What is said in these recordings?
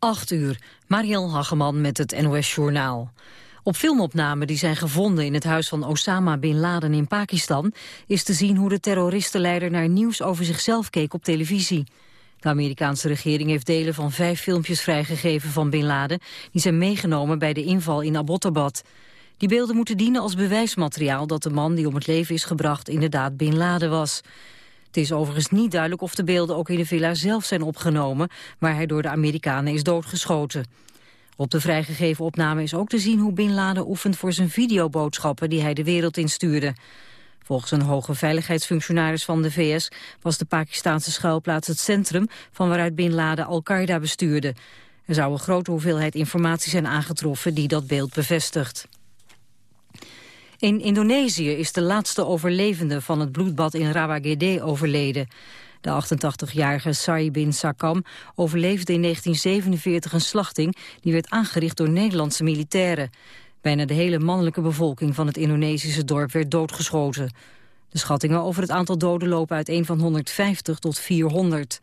8 uur, Mariel Hageman met het NOS Journaal. Op filmopnamen die zijn gevonden in het huis van Osama Bin Laden in Pakistan... is te zien hoe de terroristenleider naar nieuws over zichzelf keek op televisie. De Amerikaanse regering heeft delen van vijf filmpjes vrijgegeven van Bin Laden... die zijn meegenomen bij de inval in Abbottabad. Die beelden moeten dienen als bewijsmateriaal dat de man die om het leven is gebracht inderdaad Bin Laden was... Het is overigens niet duidelijk of de beelden ook in de villa zelf zijn opgenomen... waar hij door de Amerikanen is doodgeschoten. Op de vrijgegeven opname is ook te zien hoe Bin Laden oefent voor zijn videoboodschappen die hij de wereld instuurde. Volgens een hoge veiligheidsfunctionaris van de VS was de Pakistanse schuilplaats het centrum van waaruit Bin Laden Al-Qaeda bestuurde. Er zou een grote hoeveelheid informatie zijn aangetroffen die dat beeld bevestigt. In Indonesië is de laatste overlevende van het bloedbad in Rawagede overleden. De 88-jarige Sai bin Sakam overleefde in 1947 een slachting... die werd aangericht door Nederlandse militairen. Bijna de hele mannelijke bevolking van het Indonesische dorp werd doodgeschoten. De schattingen over het aantal doden lopen uiteen van 150 tot 400.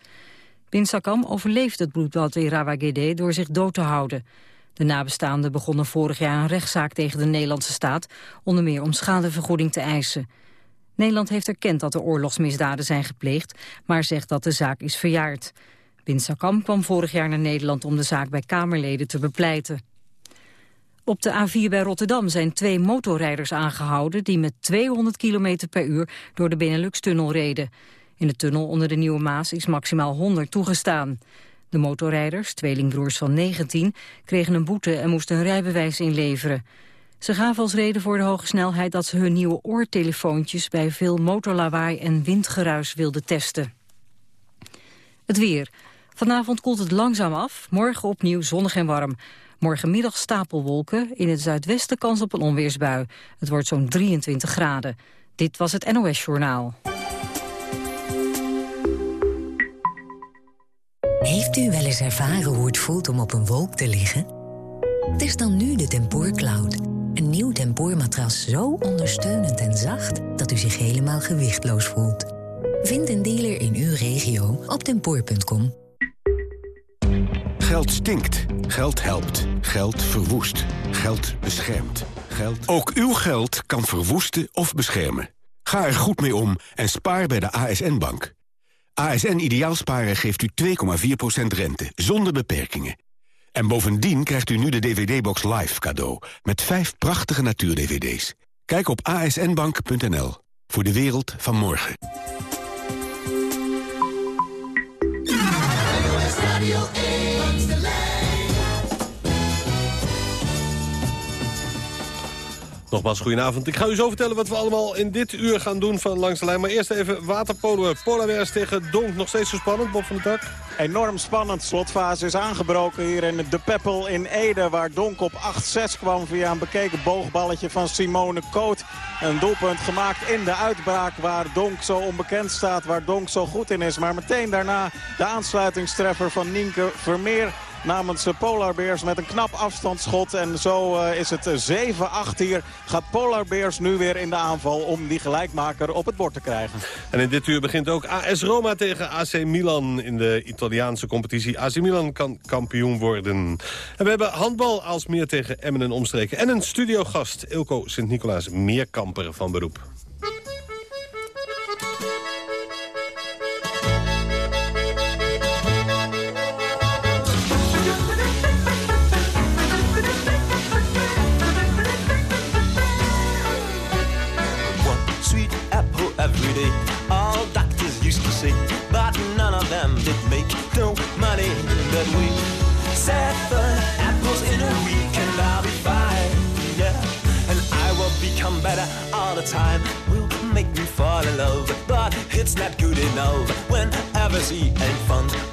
Bin Sakam overleefde het bloedbad in Rawagede door zich dood te houden. De nabestaanden begonnen vorig jaar een rechtszaak tegen de Nederlandse staat... onder meer om schadevergoeding te eisen. Nederland heeft erkend dat er oorlogsmisdaden zijn gepleegd... maar zegt dat de zaak is verjaard. Bin Sakam kwam vorig jaar naar Nederland om de zaak bij Kamerleden te bepleiten. Op de A4 bij Rotterdam zijn twee motorrijders aangehouden... die met 200 km per uur door de Benelux-tunnel reden. In de tunnel onder de Nieuwe Maas is maximaal 100 toegestaan. De motorrijders, tweelingbroers van 19, kregen een boete en moesten een rijbewijs inleveren. Ze gaven als reden voor de hoge snelheid dat ze hun nieuwe oortelefoontjes bij veel motorlawaai en windgeruis wilden testen. Het weer. Vanavond koelt het langzaam af, morgen opnieuw zonnig en warm. Morgenmiddag stapelwolken, in het zuidwesten kans op een onweersbui. Het wordt zo'n 23 graden. Dit was het NOS Journaal. Heeft u wel eens ervaren hoe het voelt om op een wolk te liggen? Test dan nu de Tempoor Cloud. Een nieuw tempoormatras zo ondersteunend en zacht... dat u zich helemaal gewichtloos voelt. Vind een dealer in uw regio op tempoor.com. Geld stinkt. Geld helpt. Geld verwoest. Geld beschermt. Geld... Ook uw geld kan verwoesten of beschermen. Ga er goed mee om en spaar bij de ASN-bank. ASN Ideaalsparen geeft u 2,4% rente, zonder beperkingen. En bovendien krijgt u nu de DVD-box Live cadeau... met vijf prachtige natuur-DVD's. Kijk op asnbank.nl voor de wereld van morgen. Nogmaals, goedenavond. Ik ga u zo vertellen wat we allemaal in dit uur gaan doen van Langs de Lijn. Maar eerst even waterpolo. Polaris tegen Donk. Nog steeds zo spannend, Bob van der Tak? Enorm spannend. Slotfase is aangebroken hier in de Peppel in Ede. Waar Donk op 8-6 kwam via een bekeken boogballetje van Simone Koot. Een doelpunt gemaakt in de uitbraak waar Donk zo onbekend staat. Waar Donk zo goed in is. Maar meteen daarna de aansluitingstreffer van Nienke Vermeer namens Polar Bears met een knap afstandsschot. En zo uh, is het 7-8 hier. Gaat Polar Bears nu weer in de aanval om die gelijkmaker op het bord te krijgen. En in dit uur begint ook AS Roma tegen AC Milan in de Italiaanse competitie. AC Milan kan kampioen worden. En we hebben handbal als meer tegen Emmen en omstreken. En een studiogast, Ilko Sint-Nicolaas, meerkamper van beroep. knows whenever she ain't fun.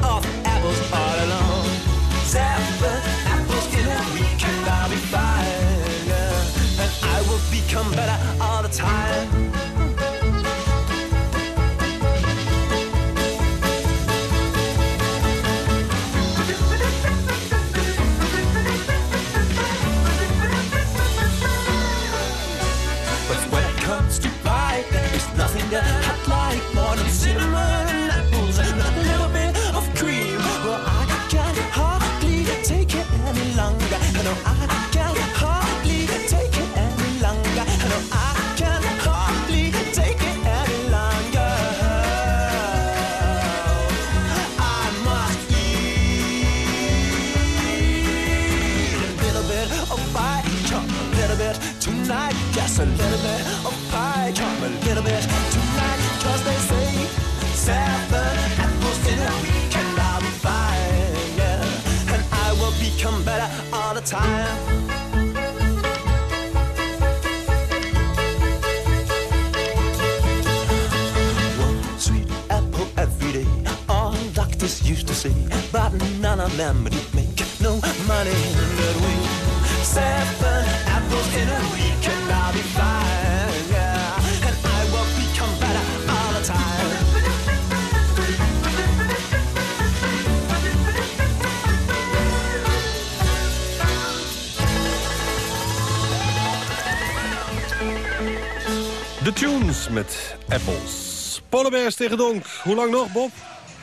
None of them would make no money that way. Seven apples in a week and I'll be fine, yeah. And I will become better all the time. De Tunes met Apples. Pollenbergs tegen Donk. Hoe lang nog, Bob?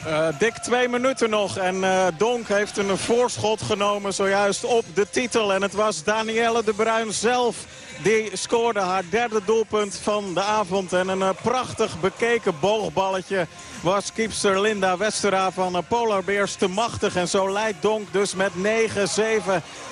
Eh, dik twee minuten nog en eh, Donk heeft een voorschot genomen zojuist op de titel. En het was Danielle de Bruin zelf die scoorde haar derde doelpunt van de avond. En een eh, prachtig bekeken boogballetje was kiepster Linda Westera van Polar Bears te machtig. En zo leidt Donk dus met 9-7.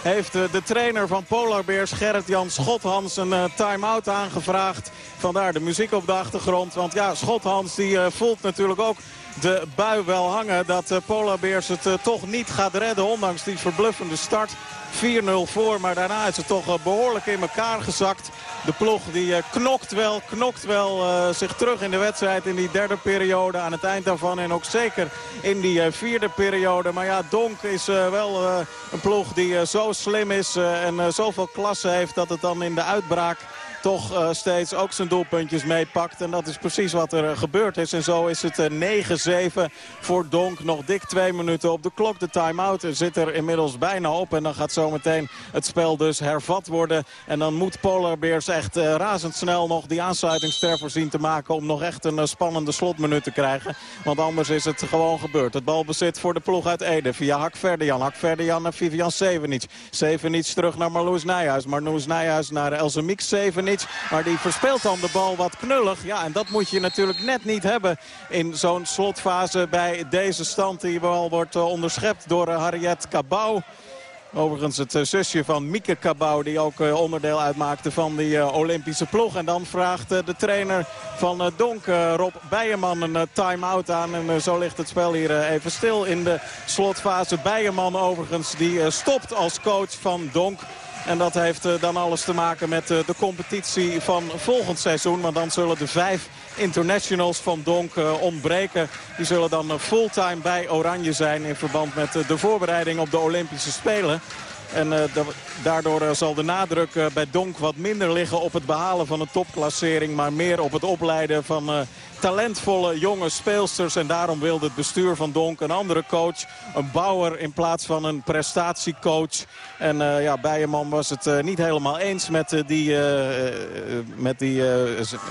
Heeft de trainer van Polar Bears, Gerrit-Jan Schothans, een time-out aangevraagd. Vandaar de muziek op de achtergrond. Want ja, Schothans die voelt natuurlijk ook de bui wel hangen. Dat uh, Polar Bears het uh, toch niet gaat redden. Ondanks die verbluffende start. 4-0 voor, maar daarna is het toch uh, behoorlijk in elkaar gezakt. De ploeg die knokt wel, knokt wel zich terug in de wedstrijd in die derde periode. Aan het eind daarvan en ook zeker in die vierde periode. Maar ja, Donk is wel een ploeg die zo slim is en zoveel klasse heeft dat het dan in de uitbraak toch uh, steeds ook zijn doelpuntjes meepakt. En dat is precies wat er uh, gebeurd is. En zo is het uh, 9-7 voor Donk. Nog dik twee minuten op de klok. De time-out zit er inmiddels bijna op. En dan gaat zometeen het spel dus hervat worden. En dan moet Polar Bears echt razendsnel nog die aansluitingstreffer zien te maken... om nog echt een spannende slotminuut te krijgen. Want anders is het gewoon gebeurd. Het balbezit voor de ploeg uit Ede via Hak Verdejan. Hak Verdejan naar Vivian Sevenic. Sevenic terug naar Marloes Nijhuis. Marloes Nijhuis naar Elzemik Sevenic. Maar die verspeelt dan de bal wat knullig. Ja, en dat moet je natuurlijk net niet hebben in zo'n slotfase bij deze stand. Die bal wordt eh, onderschept door eh, Harriet Cabau. Overigens het eh, zusje van Mieke Cabau die ook onderdeel uitmaakte van die Olympische ploeg. En dan vraagt de trainer van Donk, Rob Bijeman, een time-out aan. En zo ligt het spel hier even stil in de slotfase. Bijeman overigens die stopt als coach van Donk. En dat heeft eh, dan alles te maken met eh, de competitie van volgend seizoen. Want dan zullen de vijf internationals van Donk eh, ontbreken. Die zullen dan fulltime bij Oranje zijn in verband met de voorbereiding op de Olympische Spelen. En uh, daardoor uh, zal de nadruk uh, bij Donk wat minder liggen op het behalen van een topklassering. Maar meer op het opleiden van talentvolle jonge speelsters. En daarom wilde het bestuur van Donk een andere coach. Een bouwer in plaats van een prestatiecoach. En ja, Bijeman was het niet helemaal eens met die, met die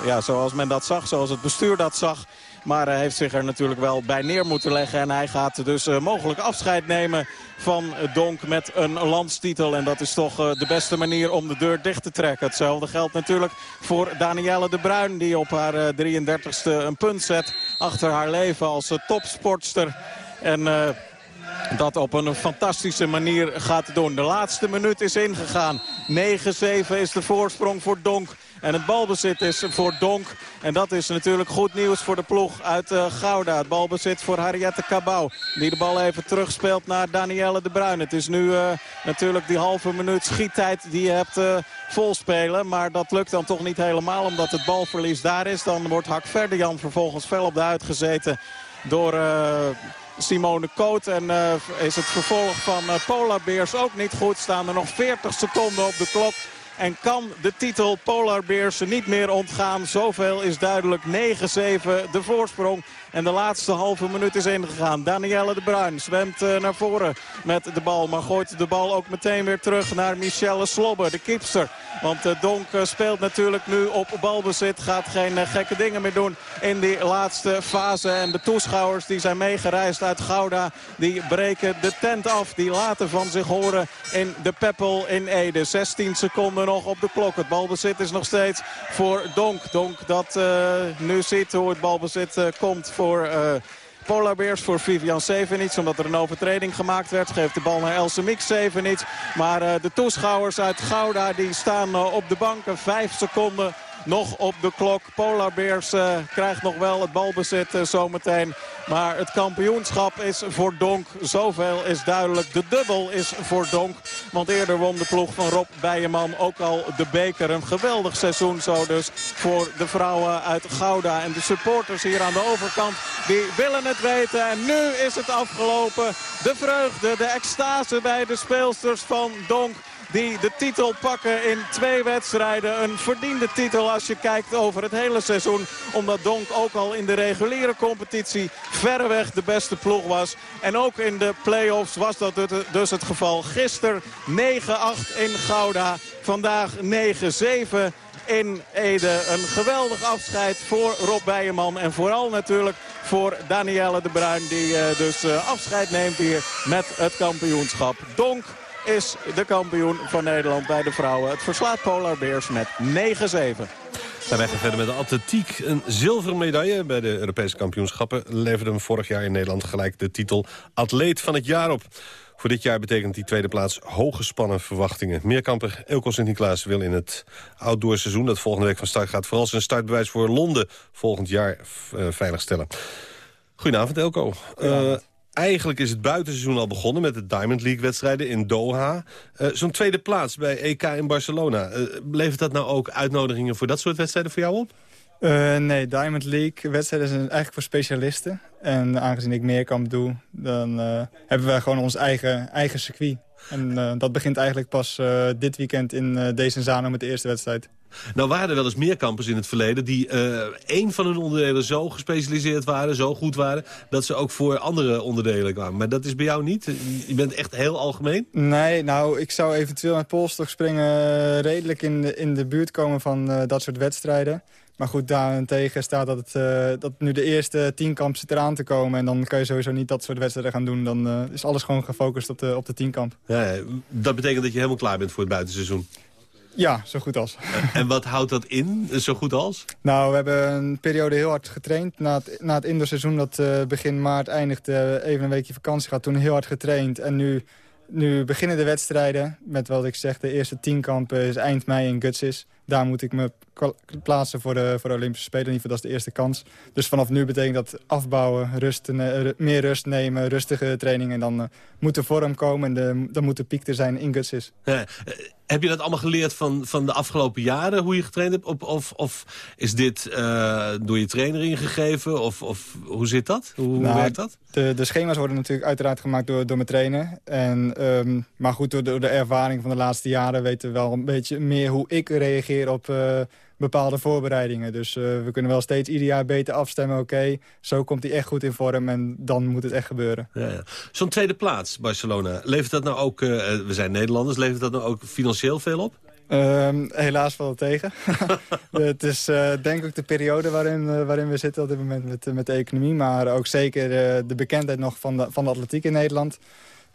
ja, zoals men dat zag, zoals het bestuur dat zag. Maar hij heeft zich er natuurlijk wel bij neer moeten leggen. En hij gaat dus uh, mogelijk afscheid nemen van Donk met een landstitel. En dat is toch uh, de beste manier om de deur dicht te trekken. Hetzelfde geldt natuurlijk voor Danielle de Bruin. Die op haar uh, 33ste een punt zet achter haar leven als topsportster. En dat op een fantastische manier gaat doen. De laatste minuut is ingegaan. 9-7 is de voorsprong voor Donk. En het balbezit is voor Donk. En dat is natuurlijk goed nieuws voor de ploeg uit uh, Gouda. Het balbezit voor Harriette Cabau. Die de bal even terugspeelt naar Danielle de Bruin. Het is nu uh, natuurlijk die halve minuut schiettijd die je hebt uh, volspelen. Maar dat lukt dan toch niet helemaal omdat het balverlies daar is. Dan wordt Hak Verdejan vervolgens fel op de uitgezeten door... Simone Koot. En is het vervolg van uh, Polar Bears ook niet goed. Staan er nog 40 seconden op de klok. En kan de titel Polar Bears niet meer ontgaan. Zoveel is duidelijk. 9-7 de voorsprong. En de laatste halve minuut is ingegaan. Danielle de Bruin zwemt uh, naar voren met de bal. Maar gooit de bal ook meteen weer terug naar Michelle Slobbe, de kiepster. Want uh, Donk uh, speelt natuurlijk nu op balbezit. Gaat geen gekke dingen meer doen in die laatste fase. En de toeschouwers die zijn meegereisd uit Gouda. Die breken de tent af. Die laten van zich horen in de Peppel in Ede. 16 seconden nog op de klok. Het balbezit is nog steeds voor Donk. Donk dat nu ziet hoe het balbezit komt voor... Uh, Polar Bears voor Vivian Sevenits. Omdat er een overtreding gemaakt werd. Geeft de bal naar Else Mix Sevenits. Maar de toeschouwers uit Gouda die staan op de banken. Vijf seconden nog op de klok. Polar Bears uh, krijgt nog wel het balbezit uh, zometeen. Maar het kampioenschap is voor Donk. Zoveel is duidelijk. De dubbel is voor Donk. Want eerder won de ploeg van Rob Bijeman ook al de beker. Een geweldig seizoen zo dus voor de vrouwen uit Gouda. En de supporters hier aan de overkant die willen het weten. En nu is het afgelopen. De vreugde, de extase bij de speelsters van Donk die de titel pakken in twee wedstrijden. Een verdiende titel als je kijkt over het hele seizoen. Omdat Donk ook al in de reguliere competitie verreweg de beste ploeg was. En ook in de play-offs was dat dus het geval. Gisteren 9-8 in Gouda. Vandaag 9-7 in Ede. Een geweldig afscheid voor Rob Bijeman. En vooral natuurlijk voor Danielle de Bruin. Die uh, dus uh, afscheid neemt hier met het kampioenschap. Donk is de kampioen van Nederland bij de vrouwen. Het verslaat Polar Bears met 9-7. wij gaan verder met de atletiek. Een zilveren medaille bij de Europese kampioenschappen... leverde hem vorig jaar in Nederland gelijk de titel Atleet van het jaar op. Voor dit jaar betekent die tweede plaats hooggespannen verwachtingen. Meerkamper Elko Sint-Niklaas wil in het outdoorseizoen... dat volgende week van start gaat... vooral zijn startbewijs voor Londen volgend jaar uh, veiligstellen. Goedenavond, Elko. Uh, Eigenlijk is het buitenseizoen al begonnen met de Diamond League-wedstrijden in Doha. Uh, Zo'n tweede plaats bij EK in Barcelona. Uh, levert dat nou ook uitnodigingen voor dat soort wedstrijden voor jou op? Uh, nee, Diamond League-wedstrijden zijn eigenlijk voor specialisten. En aangezien ik meerkamp doe, dan hebben wij gewoon ons eigen, eigen circuit. En dat begint eigenlijk pas dit weekend in uh, Desenzano met de eerste wedstrijd. Nou waren er wel eens meer campers in het verleden... die uh, één van hun onderdelen zo gespecialiseerd waren, zo goed waren... dat ze ook voor andere onderdelen kwamen. Maar dat is bij jou niet? Je bent echt heel algemeen? Nee, nou, ik zou eventueel met polstok springen... redelijk in de, in de buurt komen van uh, dat soort wedstrijden. Maar goed, daarentegen staat dat, het, uh, dat nu de eerste tienkamp zit eraan te komen... en dan kan je sowieso niet dat soort wedstrijden gaan doen. Dan is alles gewoon gefocust op de, op de tienkamp. Ja, dat betekent dat je helemaal klaar bent voor het buitenseizoen? Ja, zo goed als. En wat houdt dat in, zo goed als? Nou, we hebben een periode heel hard getraind. Na het, na het indoorseizoen dat uh, begin maart eindigde, even een weekje vakantie gehad. Toen heel hard getraind. En nu, nu beginnen de wedstrijden. Met wat ik zeg, de eerste tienkampen is eind mei in Gutsis. Daar moet ik me plaatsen voor de, voor de Olympische Spelen. In ieder geval, dat is de eerste kans. Dus vanaf nu betekent dat afbouwen, rust, meer rust nemen, rustige training. En dan uh, moet de vorm komen en de, dan moet de piek er zijn in Gutsis. Ja, heb je dat allemaal geleerd van, van de afgelopen jaren, hoe je getraind hebt? Of, of, of is dit uh, door je trainer ingegeven? Of, of hoe zit dat? Hoe, nou, werkt dat? De, de schema's worden natuurlijk uiteraard gemaakt door, door mijn trainer. En, um, maar goed, door de, door de ervaring van de laatste jaren weten we wel een beetje meer hoe ik reageer op... Uh, bepaalde voorbereidingen. Dus uh, we kunnen wel steeds ieder jaar beter afstemmen. Oké, zo komt hij echt goed in vorm en dan moet het echt gebeuren. Ja, ja. Zo'n tweede plaats, Barcelona. Levert dat nou ook, uh, we zijn Nederlanders, levert dat nou ook financieel veel op? Um, helaas valt het tegen. het is uh, denk ik de periode waarin, uh, waarin we zitten op dit moment met, met de economie. Maar ook zeker uh, de bekendheid nog van de, van de atletiek in Nederland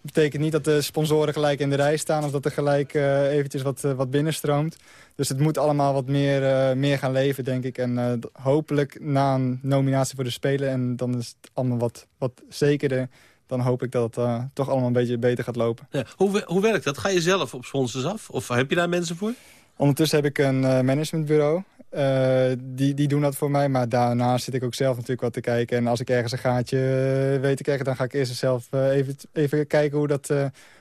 betekent niet dat de sponsoren gelijk in de rij staan... of dat er gelijk uh, eventjes wat, uh, wat binnenstroomt. Dus het moet allemaal wat meer, uh, meer gaan leven, denk ik. En hopelijk na een nominatie voor de Spelen... en dan is het allemaal wat, wat zekerder... dan hoop ik dat het toch allemaal een beetje beter gaat lopen. Ja. Hoe, hoe werkt dat? Ga je zelf op sponsors af? Of heb je daar mensen voor? Ondertussen heb ik een managementbureau. Uh, die, die doen dat voor mij. Maar daarna zit ik ook zelf natuurlijk wat te kijken. En als ik ergens een gaatje uh, weet te krijgen... dan ga ik eerst zelf uh, even, even kijken hoe dat,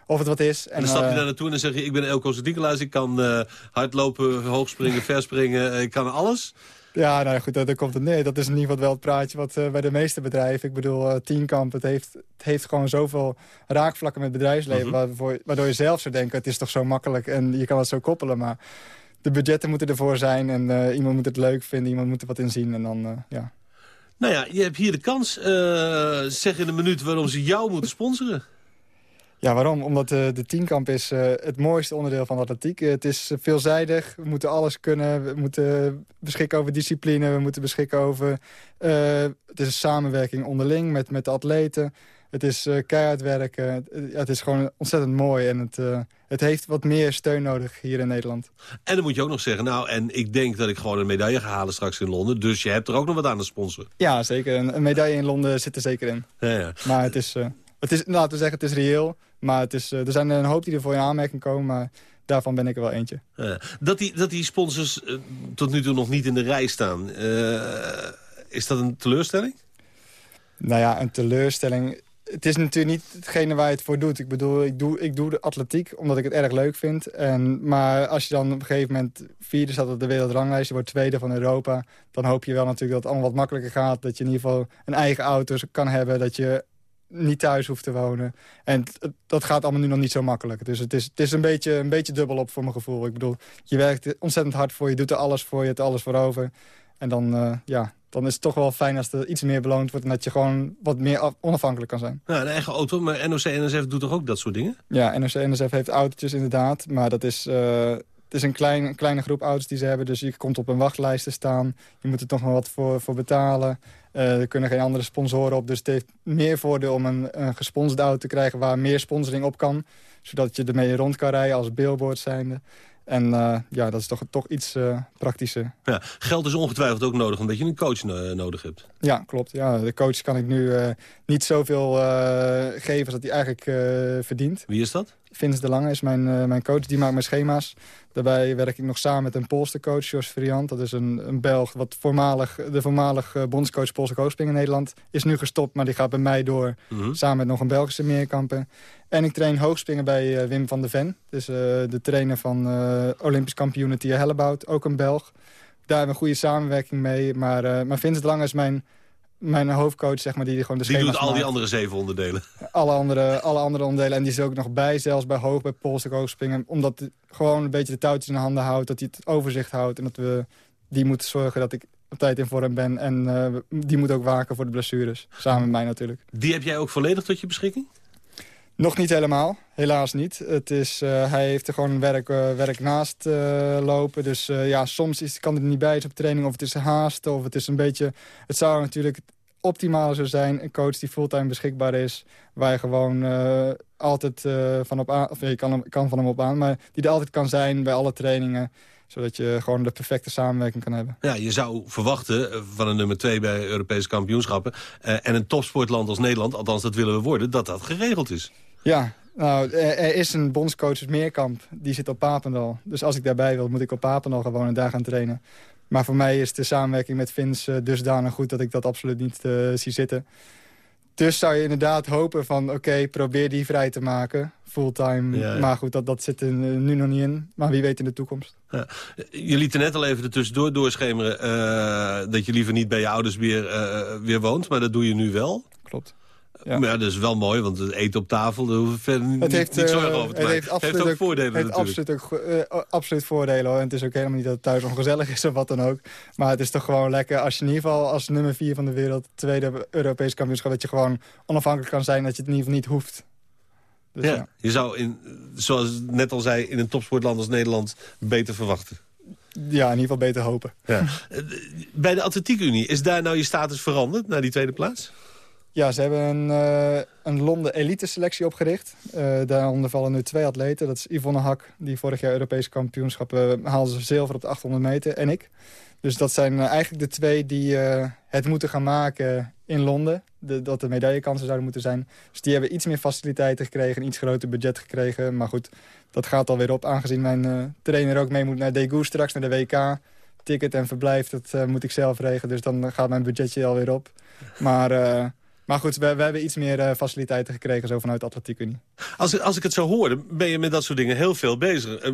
of het wat is. En, en dan stap je daar naartoe en dan zeg je... ik ben Elko Zedikelaars, ik kan hardlopen, hoogspringen, verspringen, ik kan alles... Ja, nou goed, dat, komt het nee. Dat is in ieder geval wel het praatje wat bij de meeste bedrijven... ik bedoel, uh, Teamkamp, het heeft, het heeft gewoon zoveel raakvlakken met bedrijfsleven... Waardoor, waardoor je zelf zou denken, het is toch zo makkelijk... en je kan het zo koppelen, maar de budgetten moeten ervoor zijn. En uh, iemand moet het leuk vinden, iemand moet er wat in zien. En dan, uh, ja. Nou ja, je hebt hier de kans. Uh, zeg in een minuut waarom ze jou moeten sponsoren. Ja, waarom? Omdat de, de tienkamp is het mooiste onderdeel van atletiek. Het is veelzijdig. We moeten alles kunnen. We moeten beschikken over discipline. We moeten beschikken over... het is een samenwerking onderling met, met de atleten. Het is uh, keihard werken. Het, ja, het is gewoon ontzettend mooi. En het, uh, het heeft wat meer steun nodig hier in Nederland. En dan moet je ook nog zeggen... nou, en ik denk dat ik gewoon een medaille ga halen straks in Londen. Dus je hebt er ook nog wat aan de sponsor. Ja, zeker. Een, een medaille in Londen zit er zeker in. Ja, ja. Maar het is, uh, het is, laten we zeggen, het is reëel. Maar het is, er zijn een hoop die er voor in aanmerking komen. Maar daarvan ben ik er wel eentje. dat, die, dat die sponsors tot nu toe nog niet in de rij staan... is dat een teleurstelling? Nou ja, een teleurstelling het is natuurlijk niet hetgene waar je het voor doet. Ik bedoel, ik doe, ik doe de atletiek omdat ik het erg leuk vind. En, maar als je dan op een gegeven moment vierde staat op de wereldranglijst... je wordt tweede van Europa... dan hoop je wel natuurlijk dat het allemaal wat makkelijker gaat. Dat je in ieder geval een eigen auto kan hebben. Dat je niet thuis hoeft te wonen. En dat gaat allemaal nu nog niet zo makkelijk. Dus het is, het is een, beetje, een beetje dubbel op voor mijn gevoel. Ik bedoel, je werkt ontzettend hard voor. Je doet er alles voor. Je hebt alles voor over. En dan, uh, ja, dan is het toch wel fijn als er iets meer beloond wordt... en dat je gewoon wat meer onafhankelijk kan zijn. Nou, een eigen auto, maar NOC-NSF doet toch ook dat soort dingen? Ja, NOC-NSF heeft autootjes inderdaad, maar dat is... Uh, het is een, klein, kleine groep auto's die ze hebben, dus je komt op een wachtlijst te staan. Je moet er toch nog wat voor, voor betalen. Uh, er kunnen geen andere sponsoren op, dus het heeft meer voordeel om een, een gesponsorde auto te krijgen... waar meer sponsoring op kan, zodat je ermee rond kan rijden als billboard zijnde. En uh, ja, dat is toch, toch iets uh, praktischer. Ja, geld is ongetwijfeld ook nodig, omdat je een coach no nodig hebt. Ja, klopt. Ja, de coach kan ik nu niet zoveel geven als dat hij eigenlijk verdient. Wie is dat? Vince de Lange is mijn, mijn coach, die maakt mijn schema's. Daarbij werk ik nog samen met een Poolse coach, Jos Vriant. Dat is een, een Belg, wat voormalig, de voormalig bondscoach Poolse in Nederland. Is nu gestopt, maar die gaat bij mij door. Mm -hmm. Samen met nog een Belgische meerkamper. En ik train hoogspringen bij uh, Wim van de Ven. Dus de trainer van Olympisch kampioen Tia Hellebout. Ook een Belg. Daar hebben we een goede samenwerking mee. Maar, maar Vincent Lang is mijn, mijn hoofdcoach, zeg maar, die gewoon de Die doet al maakt. die andere zeven onderdelen. Alle andere, alle andere onderdelen. En die is er ook nog bij, zelfs bij hoog, bij Poolse hoogspringen. Omdat hij gewoon een beetje de touwtjes in de handen houdt. Dat hij het overzicht houdt. En dat we die moeten zorgen dat ik op tijd in vorm ben. En die moet ook waken voor de blessures. Samen met mij natuurlijk. Die heb jij ook volledig tot je beschikking? Nog niet helemaal, helaas niet. Het is, uh, hij heeft er gewoon werk, uh, werk naast uh, lopen. Dus ja, soms is, kan het niet bij op training of het is haast of het is een beetje... Het zou natuurlijk het zo zijn, een coach die fulltime beschikbaar is... waar je gewoon altijd van op aan... of je kan, kan van hem op aan, maar die er altijd kan zijn bij alle trainingen zodat je gewoon de perfecte samenwerking kan hebben. Ja, je zou verwachten van een nummer 2 bij Europese kampioenschappen... Uh, en een topsportland als Nederland, althans dat willen we worden... dat dat geregeld is. Ja, nou, er is een bondscoach Meerkamp, die zit op Papendal. Dus als ik daarbij wil, moet ik op Papendal gewoon en daar gaan trainen. Maar voor mij is de samenwerking met Vince uh, dusdanig goed... dat ik dat absoluut niet uh, zie zitten. Dus zou je inderdaad hopen van, oké, okay, probeer die vrij te maken. Fulltime. Ja, ja. Maar goed, dat, dat zit er nu nog niet in. Maar wie weet in de toekomst. Ja. Je liet er net al even ertussendoor doorschemeren... Uh, dat je liever niet bij je ouders weer, uh, weer woont. Maar dat doe je nu wel. Klopt. Ja. Maar ja, dat is wel mooi, want het eten op tafel, daar hoeven we verder niet, het heeft, niet zorgen over te het heeft, het heeft ook voordelen het natuurlijk. Absoluut, ook, uh, absoluut voordelen hoor. En het is ook helemaal niet dat het thuis ongezellig is of wat dan ook. Maar het is toch gewoon lekker als je in ieder geval als nummer 4 van de wereld... tweede Europese kampioenschap, dat je gewoon onafhankelijk kan zijn... dat je het in ieder geval niet hoeft. Dus ja, ja, je zou, in, zoals ik net al zei, in een topsportland als Nederland beter verwachten. Ja, in ieder geval beter hopen. Ja. Bij de Atletiekunie, is daar nou je status veranderd naar die tweede plaats? Ja, ze hebben een, uh, een Londen elite selectie opgericht. Uh, daaronder vallen nu twee atleten. Dat is Yvonne Hak, die vorig jaar Europese kampioenschappen uh, haalde ze zilver op de 800 meter. En ik. Dus dat zijn eigenlijk de twee die het moeten gaan maken in Londen. De, dat de medaillekansen zouden moeten zijn. Dus die hebben iets meer faciliteiten gekregen. Een iets groter budget gekregen. Maar goed, dat gaat alweer op. Aangezien mijn trainer ook mee moet naar Daegu straks, naar de WK. Ticket en verblijf, dat moet ik zelf regelen. Dus dan gaat mijn budgetje alweer op. Maar... Maar goed, we, we, hebben iets meer uh, faciliteiten gekregen zo vanuit de Atletiek Unie. Als, als ik het zo hoor, ben je met dat soort dingen heel veel bezig. Uh,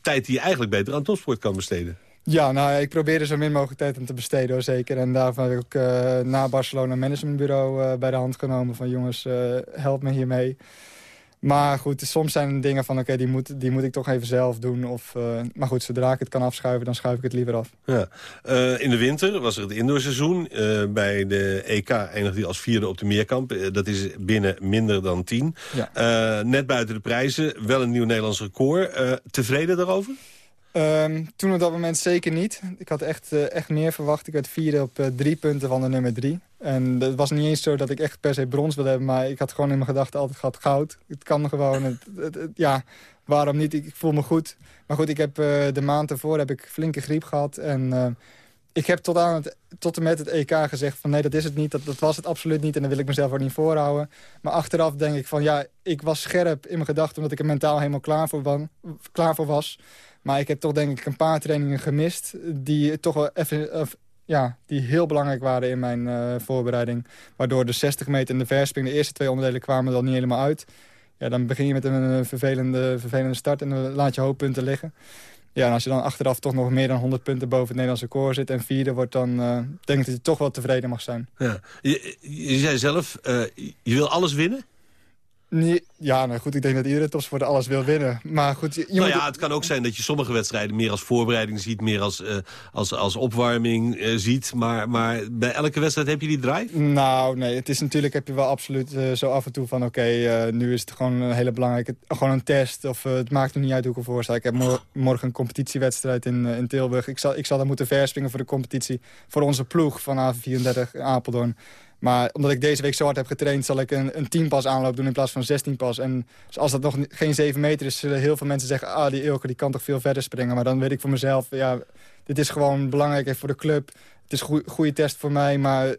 tijd die je eigenlijk beter aan topsport kan besteden. Ja, nou, ik probeer er zo min mogelijk tijd aan te besteden, hoor, zeker. En daarvan heb ik ook uh, na Barcelona managementbureau bij de hand genomen. Van jongens, help me hiermee. Maar goed, soms zijn er dingen van, oké, okay, die, moet, die moet ik toch even zelf doen. Of, uh, maar goed, zodra ik het kan afschuiven, dan schuif ik het liever af. Ja. Uh, in de winter was er het indoorseizoen. Uh, bij de EK eindigde hij als vierde op de meerkamp. dat is binnen minder dan tien. Ja. net buiten de prijzen, wel een nieuw Nederlands record. tevreden daarover? Um, toen op dat moment zeker niet. Ik had echt, echt meer verwacht. Ik werd vierde op drie punten van de nummer drie. En het was niet eens zo dat ik echt per se brons wilde hebben... maar ik had gewoon in mijn gedachten altijd gehad goud. Het kan gewoon. Ja, waarom niet? Ik, voel me goed. Maar goed, ik heb uh, de maand ervoor heb ik flinke griep gehad. En ik heb tot, aan het, tot en met het EK gezegd van nee, dat is het niet. Dat, was het absoluut niet en daar wil ik mezelf ook niet voorhouden. Maar achteraf denk ik van ja, ik was scherp in mijn gedachten... omdat ik er mentaal helemaal klaar voor, klaar voor was. Maar ik heb toch denk ik een paar trainingen gemist... die toch wel even, ja, die heel belangrijk waren in mijn uh, voorbereiding. Waardoor de 60 meter en de verspring, de eerste twee onderdelen kwamen dan niet helemaal uit. Ja, dan begin je met een vervelende, vervelende start en dan laat je hooppunten liggen. Ja, als je dan achteraf toch nog meer dan 100 punten boven het Nederlandse record zit... en vierde wordt, dan uh, denk ik dat je toch wel tevreden mag zijn. Ja. Je, zei zelf, je wil alles winnen? Nee, ja, nou goed, ik denk dat iedere topsporter alles wil winnen. Maar goed, je, nou ja, het kan ook zijn dat je sommige wedstrijden meer als voorbereiding ziet... meer als, uh, als, als opwarming uh, ziet. Maar, maar bij elke wedstrijd heb je die drive? Nou, nee, het is natuurlijk, heb je wel absoluut uh, zo af en toe van... oké, okay, nu is het gewoon een hele belangrijke, gewoon een test. Of het maakt nog niet uit hoe ik ervoor sta. Ik heb mor morgen een competitiewedstrijd in, in Tilburg. Ik zal, ik zal dan moeten verspringen voor de competitie... voor onze ploeg van A34 Apeldoorn. Maar omdat ik deze week zo hard heb getraind... zal ik een, een 10 pas aanloop doen in plaats van 16 pas. En als dat nog geen 7 meter is... zullen heel veel mensen zeggen... ah, die Ilke die kan toch veel verder springen. Maar dan weet ik voor mezelf... ja, dit is gewoon belangrijk voor de club. Het is een goede test voor mij, maar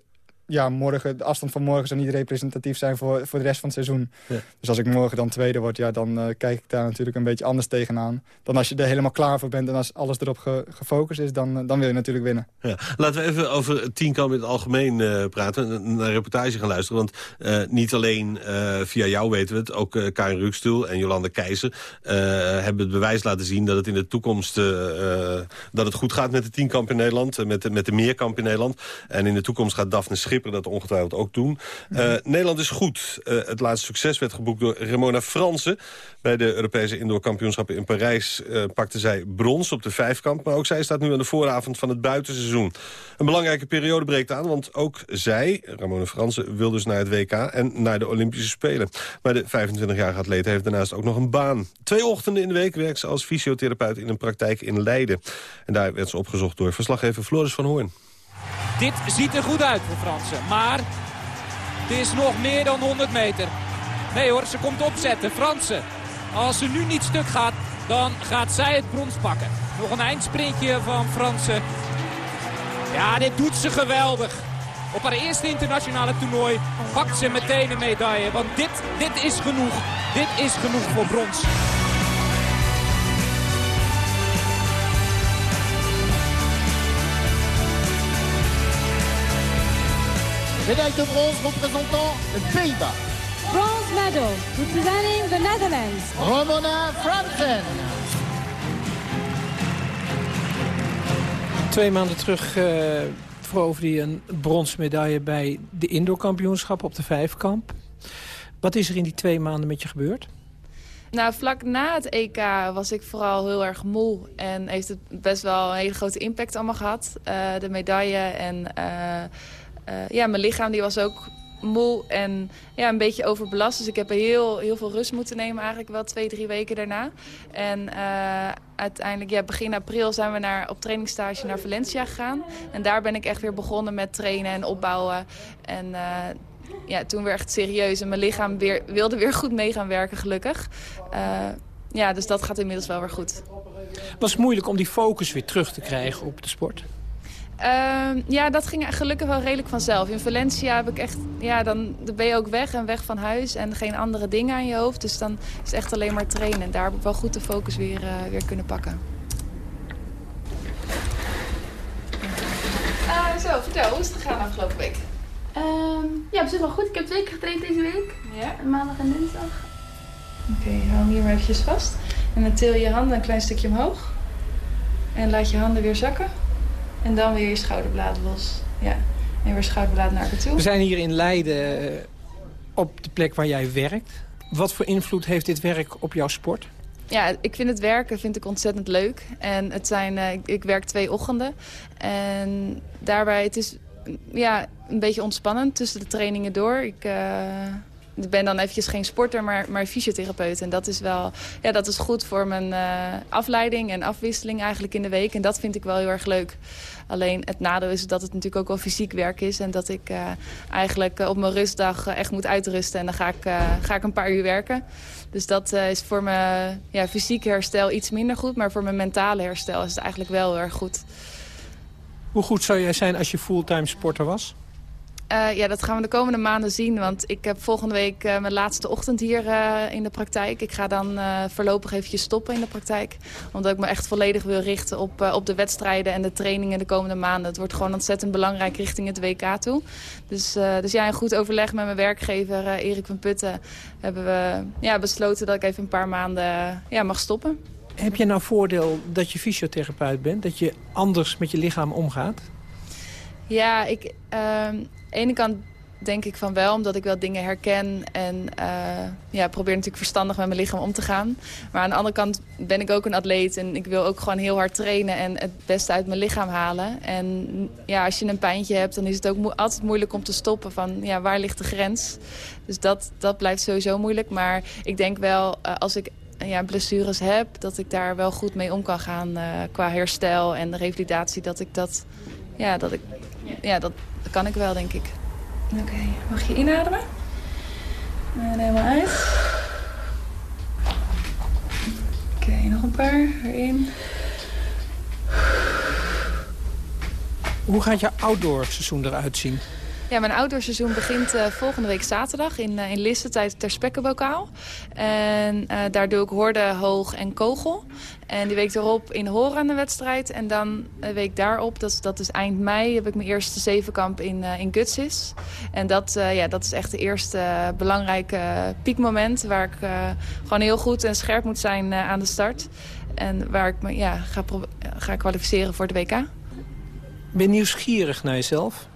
ja, morgen, de afstand van morgen zou niet representatief zijn voor, voor de rest van het seizoen. Ja. Dus als ik morgen dan tweede word, ja, dan uh, kijk ik daar natuurlijk een beetje anders tegenaan. Dan als je er helemaal klaar voor bent en als alles erop ge, gefocust is, dan, uh, dan wil je natuurlijk winnen. Ja. Laten we even over tienkamp in het algemeen uh, praten. Naar een reportage gaan luisteren. Want niet alleen via jou weten we het, ook Karin Rukstuhl en Jolande Keizer hebben het bewijs laten zien dat het in de toekomst dat het goed gaat met de tienkamp in Nederland. met, de, met de meerkamp in Nederland. En in de toekomst gaat Daphne Schip dat ongetwijfeld ook doen. Uh, Nederland is goed. Uh, het laatste succes werd geboekt door Ramona Fransen. Bij de Europese indoorkampioenschappen in Parijs uh, pakte zij brons op de vijfkamp. Maar ook zij staat nu aan de vooravond van het buitenseizoen. Een belangrijke periode breekt aan, want ook zij, Ramona Fransen... wil dus naar het WK en naar de Olympische Spelen. Maar de 25-jarige atleet heeft daarnaast ook nog een baan. Twee ochtenden in de week werkt ze als fysiotherapeut in een praktijk in Leiden. En daar werd ze opgezocht door verslaggever Floris van Hoorn. Dit ziet er goed uit voor Fransen. Maar het is nog meer dan 100 meter. Nee hoor, ze komt opzetten. Fransen. Als ze nu niet stuk gaat, dan gaat zij het brons pakken. Nog een eindsprintje van Fransen. Ja, dit doet ze geweldig. Op haar eerste internationale toernooi pakt ze meteen een medaille. Want dit, dit is genoeg. Dit is genoeg voor brons. Médaille de bronze représentant les Pays-Bas. Bronze medal representing the Netherlands. Ramona Fransen. Twee maanden terug uh, veroverde hij een bronzen medaille bij de indoorkampioenschap op de vijfkamp. Wat is er in die twee maanden met je gebeurd? Nou, vlak na het EK was ik vooral heel erg moe. En heeft het best wel een hele grote impact allemaal gehad. Uh, de medaille en... Uh, uh, ja, mijn lichaam die was ook moe en ja, een beetje overbelast. Dus ik heb heel, heel veel rust moeten nemen eigenlijk wel twee, drie weken daarna. En uh, uiteindelijk, ja, begin april zijn we naar, op trainingstage naar Valencia gegaan. En daar ben ik echt weer begonnen met trainen en opbouwen. En uh, ja, toen weer echt serieus. En mijn lichaam weer, wilde weer goed mee gaan werken, gelukkig. ja, dus dat gaat inmiddels wel weer goed. Was moeilijk om die focus weer terug te krijgen op de sport? Uh, ja, dat ging gelukkig wel redelijk vanzelf. In Valencia heb ik echt, ja, dan, dan ben je ook weg en weg van huis en geen andere dingen aan je hoofd. Dus dan is het echt alleen maar trainen. En daar heb ik wel goed de focus weer, uh, weer kunnen pakken. Uh, zo, vertel, hoe is het gegaan afgelopen week? Um, ja, op zich wel goed. Ik heb twee keer getraind deze week. Ja? Maandag en dinsdag. Oké, okay, hou hem hier maar eventjes vast. En dan til je handen een klein stukje omhoog. En laat je handen weer zakken. En dan weer je schouderbladen los. Ja. En weer schouderbladen naar elkaar toe. We zijn hier in Leiden eh, op de plek waar jij werkt. Wat voor invloed heeft dit werk op jouw sport? Ja, ik vind het werken vind ik ontzettend leuk. En het zijn, uh, ik, werk twee ochtenden. En daarbij, het is ja, een beetje ontspannend tussen de trainingen door. Ik, uh, ben dan eventjes geen sporter, maar, maar fysiotherapeut. En dat is wel ja, dat is goed voor mijn afleiding en afwisseling eigenlijk in de week. En dat vind ik wel heel erg leuk. Alleen het nadeel is dat het natuurlijk ook wel fysiek werk is. En dat ik eigenlijk op mijn rustdag echt moet uitrusten. En dan ga ik, ga ik een paar uur werken. Dus dat is voor mijn ja, fysieke herstel iets minder goed. Maar voor mijn mentale herstel is het eigenlijk wel heel erg goed. Hoe goed zou jij zijn als je fulltime sporter was? Uh, ja, dat gaan we de komende maanden zien. Want ik heb volgende week uh, mijn laatste ochtend hier uh, in de praktijk. Ik ga dan voorlopig eventjes stoppen in de praktijk. Omdat ik me echt volledig wil richten op, op de wedstrijden en de trainingen de komende maanden. Het wordt gewoon ontzettend belangrijk richting het WK toe. Dus, dus ja, in goed overleg met mijn werkgever Erik van Putten... hebben we ja, besloten dat ik even een paar maanden ja, mag stoppen. Heb je nou voordeel dat je fysiotherapeut bent? Dat je anders met je lichaam omgaat? Ja, ik, uh, aan de ene kant denk ik van wel, omdat ik wel dingen herken en uh, ja, probeer natuurlijk verstandig met mijn lichaam om te gaan. Maar aan de andere kant ben ik ook een atleet en ik wil ook gewoon heel hard trainen en het beste uit mijn lichaam halen. En ja, als je een pijntje hebt, dan is het ook altijd moeilijk om te stoppen van ja, waar ligt de grens. Dus dat, dat blijft sowieso moeilijk. Maar ik denk wel, uh, als ik ja, blessures heb, dat ik daar wel goed mee om kan gaan qua herstel en revalidatie. Dat ik dat, ja, dat ik, ja, dat kan ik wel, denk ik. Oké, okay. mag je inademen? En helemaal uit. Oké, okay, nog een paar. Erin. Hoe gaat je outdoor seizoen eruit zien? Ja, mijn outdoorseizoen begint uh, volgende week zaterdag in, uh, in het Terspekkenbokaal. En uh, daar doe ik horde, hoog en kogel. En die week erop in Horen aan de wedstrijd. En dan de week daarop, dat dat is eind mei, heb ik mijn eerste zevenkamp in, in Gutsis. En dat, ja, dat is echt de eerste belangrijke piekmoment... waar ik gewoon heel goed en scherp moet zijn aan de start. En waar ik me ja, ga, ga kwalificeren voor de WK. Ben je nieuwsgierig naar jezelf?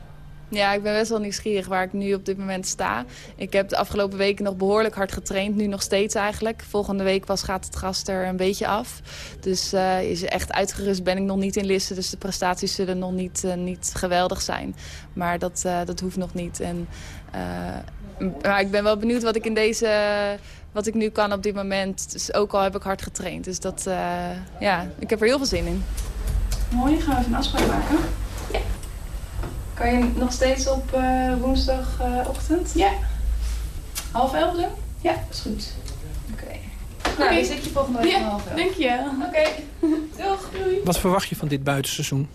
Ja, ik ben best wel nieuwsgierig waar ik nu op dit moment sta. Ik heb de afgelopen weken nog behoorlijk hard getraind. Nu nog steeds eigenlijk. Volgende week pas gaat het gras er een beetje af. Dus uh, is echt uitgerust ben ik nog niet in Lisse. Dus de prestaties zullen nog niet, uh, niet geweldig zijn. Maar dat, uh, dat hoeft nog niet. En, maar ik ben wel benieuwd wat ik in deze... Wat ik nu kan op dit moment. Dus ook al heb ik hard getraind. Dus dat, ja, ik heb er heel veel zin in. Mooi, gaan we even een afspraak maken? Ja. Kan je nog steeds op uh, woensdagochtend? Uh, ja. Half elf doen? Ja, is goed. Oké. Okay. Nou, okay. zit je volgende week ja, om half elf. Dank je. Oké. Okay. Doeg. Doei. Wat verwacht je van dit buitenseizoen?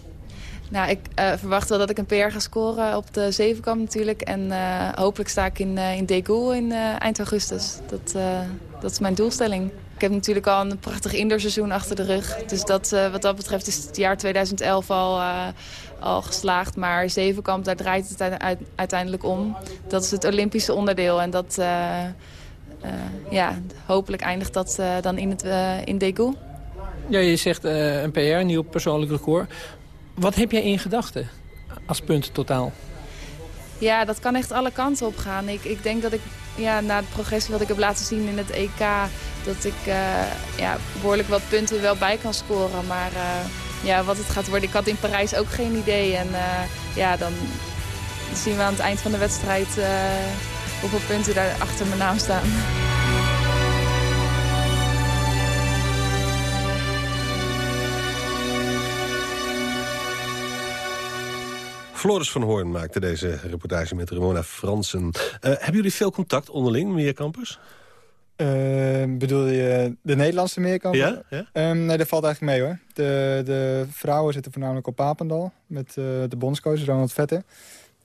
Nou, ik uh, verwacht wel dat ik een PR ga scoren op de zevenkamp natuurlijk. En uh, hopelijk sta ik in, uh, in in eind augustus. Dat, dat is mijn doelstelling. Ik heb natuurlijk al een prachtig indoorseizoen achter de rug. Dus dat, wat dat betreft is het jaar 2011 al al geslaagd. Maar zevenkamp, daar draait het uiteindelijk om. Dat is het Olympische onderdeel. En dat, uh, uh, ja, hopelijk eindigt dat uh, dan in, het, in Daegu. Ja, je zegt een PR, een nieuw persoonlijk record. Wat heb jij in gedachten als punt totaal? Ja, dat kan echt alle kanten op gaan. Ik, ik denk dat ik ja, na de progressie wat ik heb laten zien in het EK... dat ik ja, behoorlijk wat punten wel bij kan scoren. Maar ja, wat het gaat worden. Ik had in Parijs ook geen idee. En uh, ja, dan zien we aan het eind van de wedstrijd uh, hoeveel punten daar achter mijn naam staan. Floris van Hoorn maakte deze reportage met Ramona Fransen. Uh, hebben jullie veel contact onderling, meerkampers? Uh, bedoel je de Nederlandse meerkampen? Ja? ja? Um, nee, dat valt eigenlijk mee hoor. De, de vrouwen zitten voornamelijk op Papendal met uh, de bondscoach Ronald Vette.